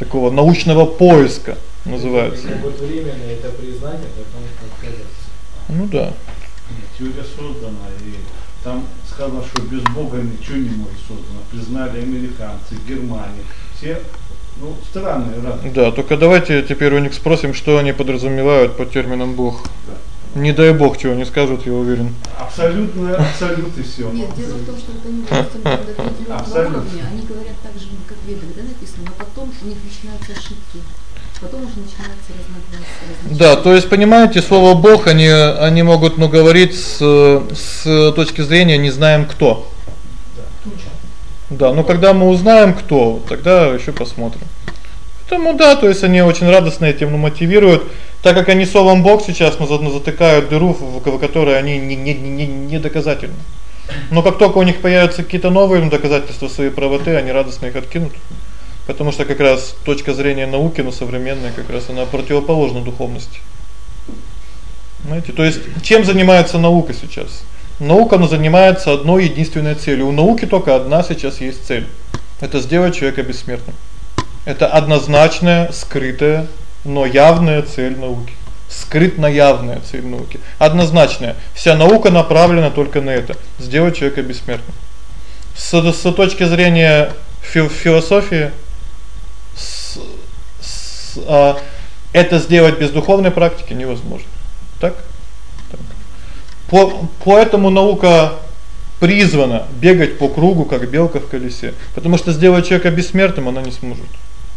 такого научного поиска называется. Вот временно это признать, а потом отказаться. Ну да. Теория создана и там сказано, что без Бога ничего не может создано. Признали американцы, Германия. Все Ну, странные разные. Да, только давайте теперь у них спросим, что они подразумевают под термином Бог. Да. Не дай бог чего не скажут, я уверен. Абсолютно, абсолют и всё. Нет, дело в том, что они, допустим, там до определенного Абсолютно. уровня, они говорят так же, как в ведах, да, написано, но потом у них начинаются ошибки. Потом уже начинается разногласие. Да, то есть понимаете, слово Бог они они могут ну говорить с с точки зрения не знаем кто. Да, но когда мы узнаем кто, тогда ещё посмотрим. Поэтому да, то есть они очень радостно этим ну, мотивируют, так как они словом Бог сейчас ну, затыкают дыру, в, в которой они не не не не доказательны. Но как только у них появятся какие-то новые ну, доказательства своей правоты, они радостно их откинут. Потому что как раз точка зрения науки, но современная, как раз она противоположна духовности. Знаете, то есть чем занимается наука сейчас? Наука она занимается одной единственной целью. У науки только одна сейчас есть цель это сделать человека бессмертным. Это однозначная, скрытая, но явная цель науки. Скрытно явная цель науки. Однозначная. Вся наука направлена только на это сделать человека бессмертным. С с точки зрения фи философии это сделать без духовной практики невозможно. Так? Так. По поэтому наука призвана бегать по кругу, как белка в колесе, потому что сделать человека бессмертным она не сможет.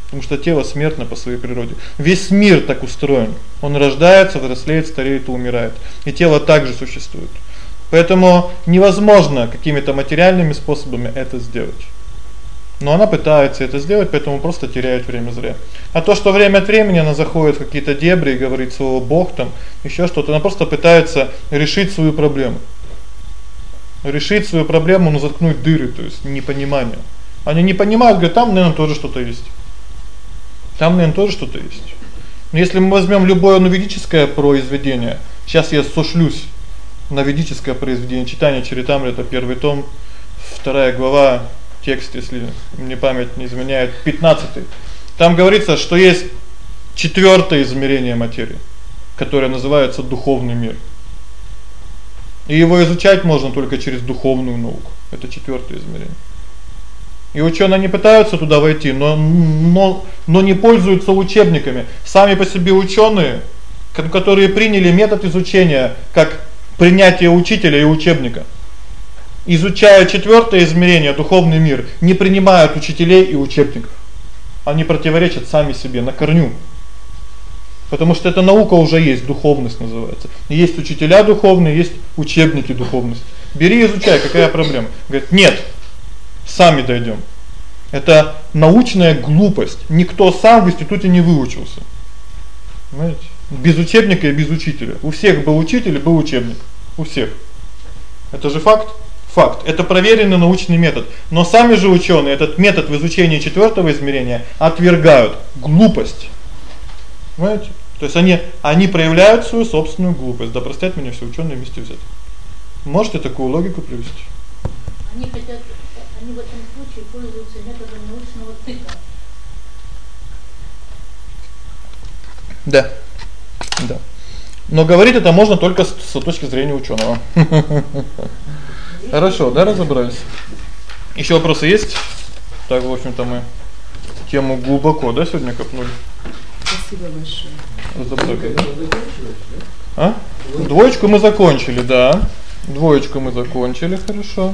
Потому что тело смертно по своей природе. Весь мир так устроен. Он рождается, взрослеет, стареет и умирает. И тело также существует. Поэтому невозможно какими-то материальными способами это сделать. Но она пытается это сделать, поэтому просто теряет время зря. А то, что время от времени она заходит в какие-то дебри и говорит слово бог там, ещё что-то, она просто пытается решить свою проблему. Решить свою проблему, но заткнуть дыры, то есть непонимание. Они не понимают, говорят, там, наверное, тоже что-то есть. Там, наверное, тоже что-то есть. Но если мы возьмём любое ведическое произведение, сейчас я сошлюсь на ведическое произведение читания Чаритамрита, первый том, вторая глава, текст, если мне память не изменяет, 15. Там говорится, что есть четвёртое измерение материи, которое называется духовный мир. И его изучать можно только через духовную науку. Это четвёртое измерение. И учёные не пытаются туда войти, но но но не пользуются учебниками. Сами по себе учёные, которые приняли метод изучения как принятие учителя и учебника изучая четвёртое измерение духовный мир, не принимают учителей и учебников. Они противоречат сами себе на корню. Потому что эта наука уже есть, духовность называется. Есть учителя духовные, есть учебники духовности. Бери изучай, какая проблема? Говорит: "Нет. Сами дойдём". Это научная глупость. Никто сам в институте не выучился. Понимаете? Без учебника и без учителя. У всех был учитель и был учебник. У всех. Это же факт. Факт. Это проверенный научный метод. Но сами же ученые этот метод в изучении четвёртого измерения отвергают. Глупость. Понимаете? То есть они они проявляют свою собственную глупость. Да простят меня все ученые вместе взяты. Можете такую логику привести? Они хотят они в этом случае пользуются методом научного тыка. Да. Да. Но говорить это можно только с, с точки зрения ученого. Хорошо, да, разобрались. Ещё вопросы есть? Так, в общем-то, мы тему глубоко, да, сегодня копнули. Спасибо большое. Разобрали. А? Двоечку мы закончили, да. Двоечку мы закончили, хорошо.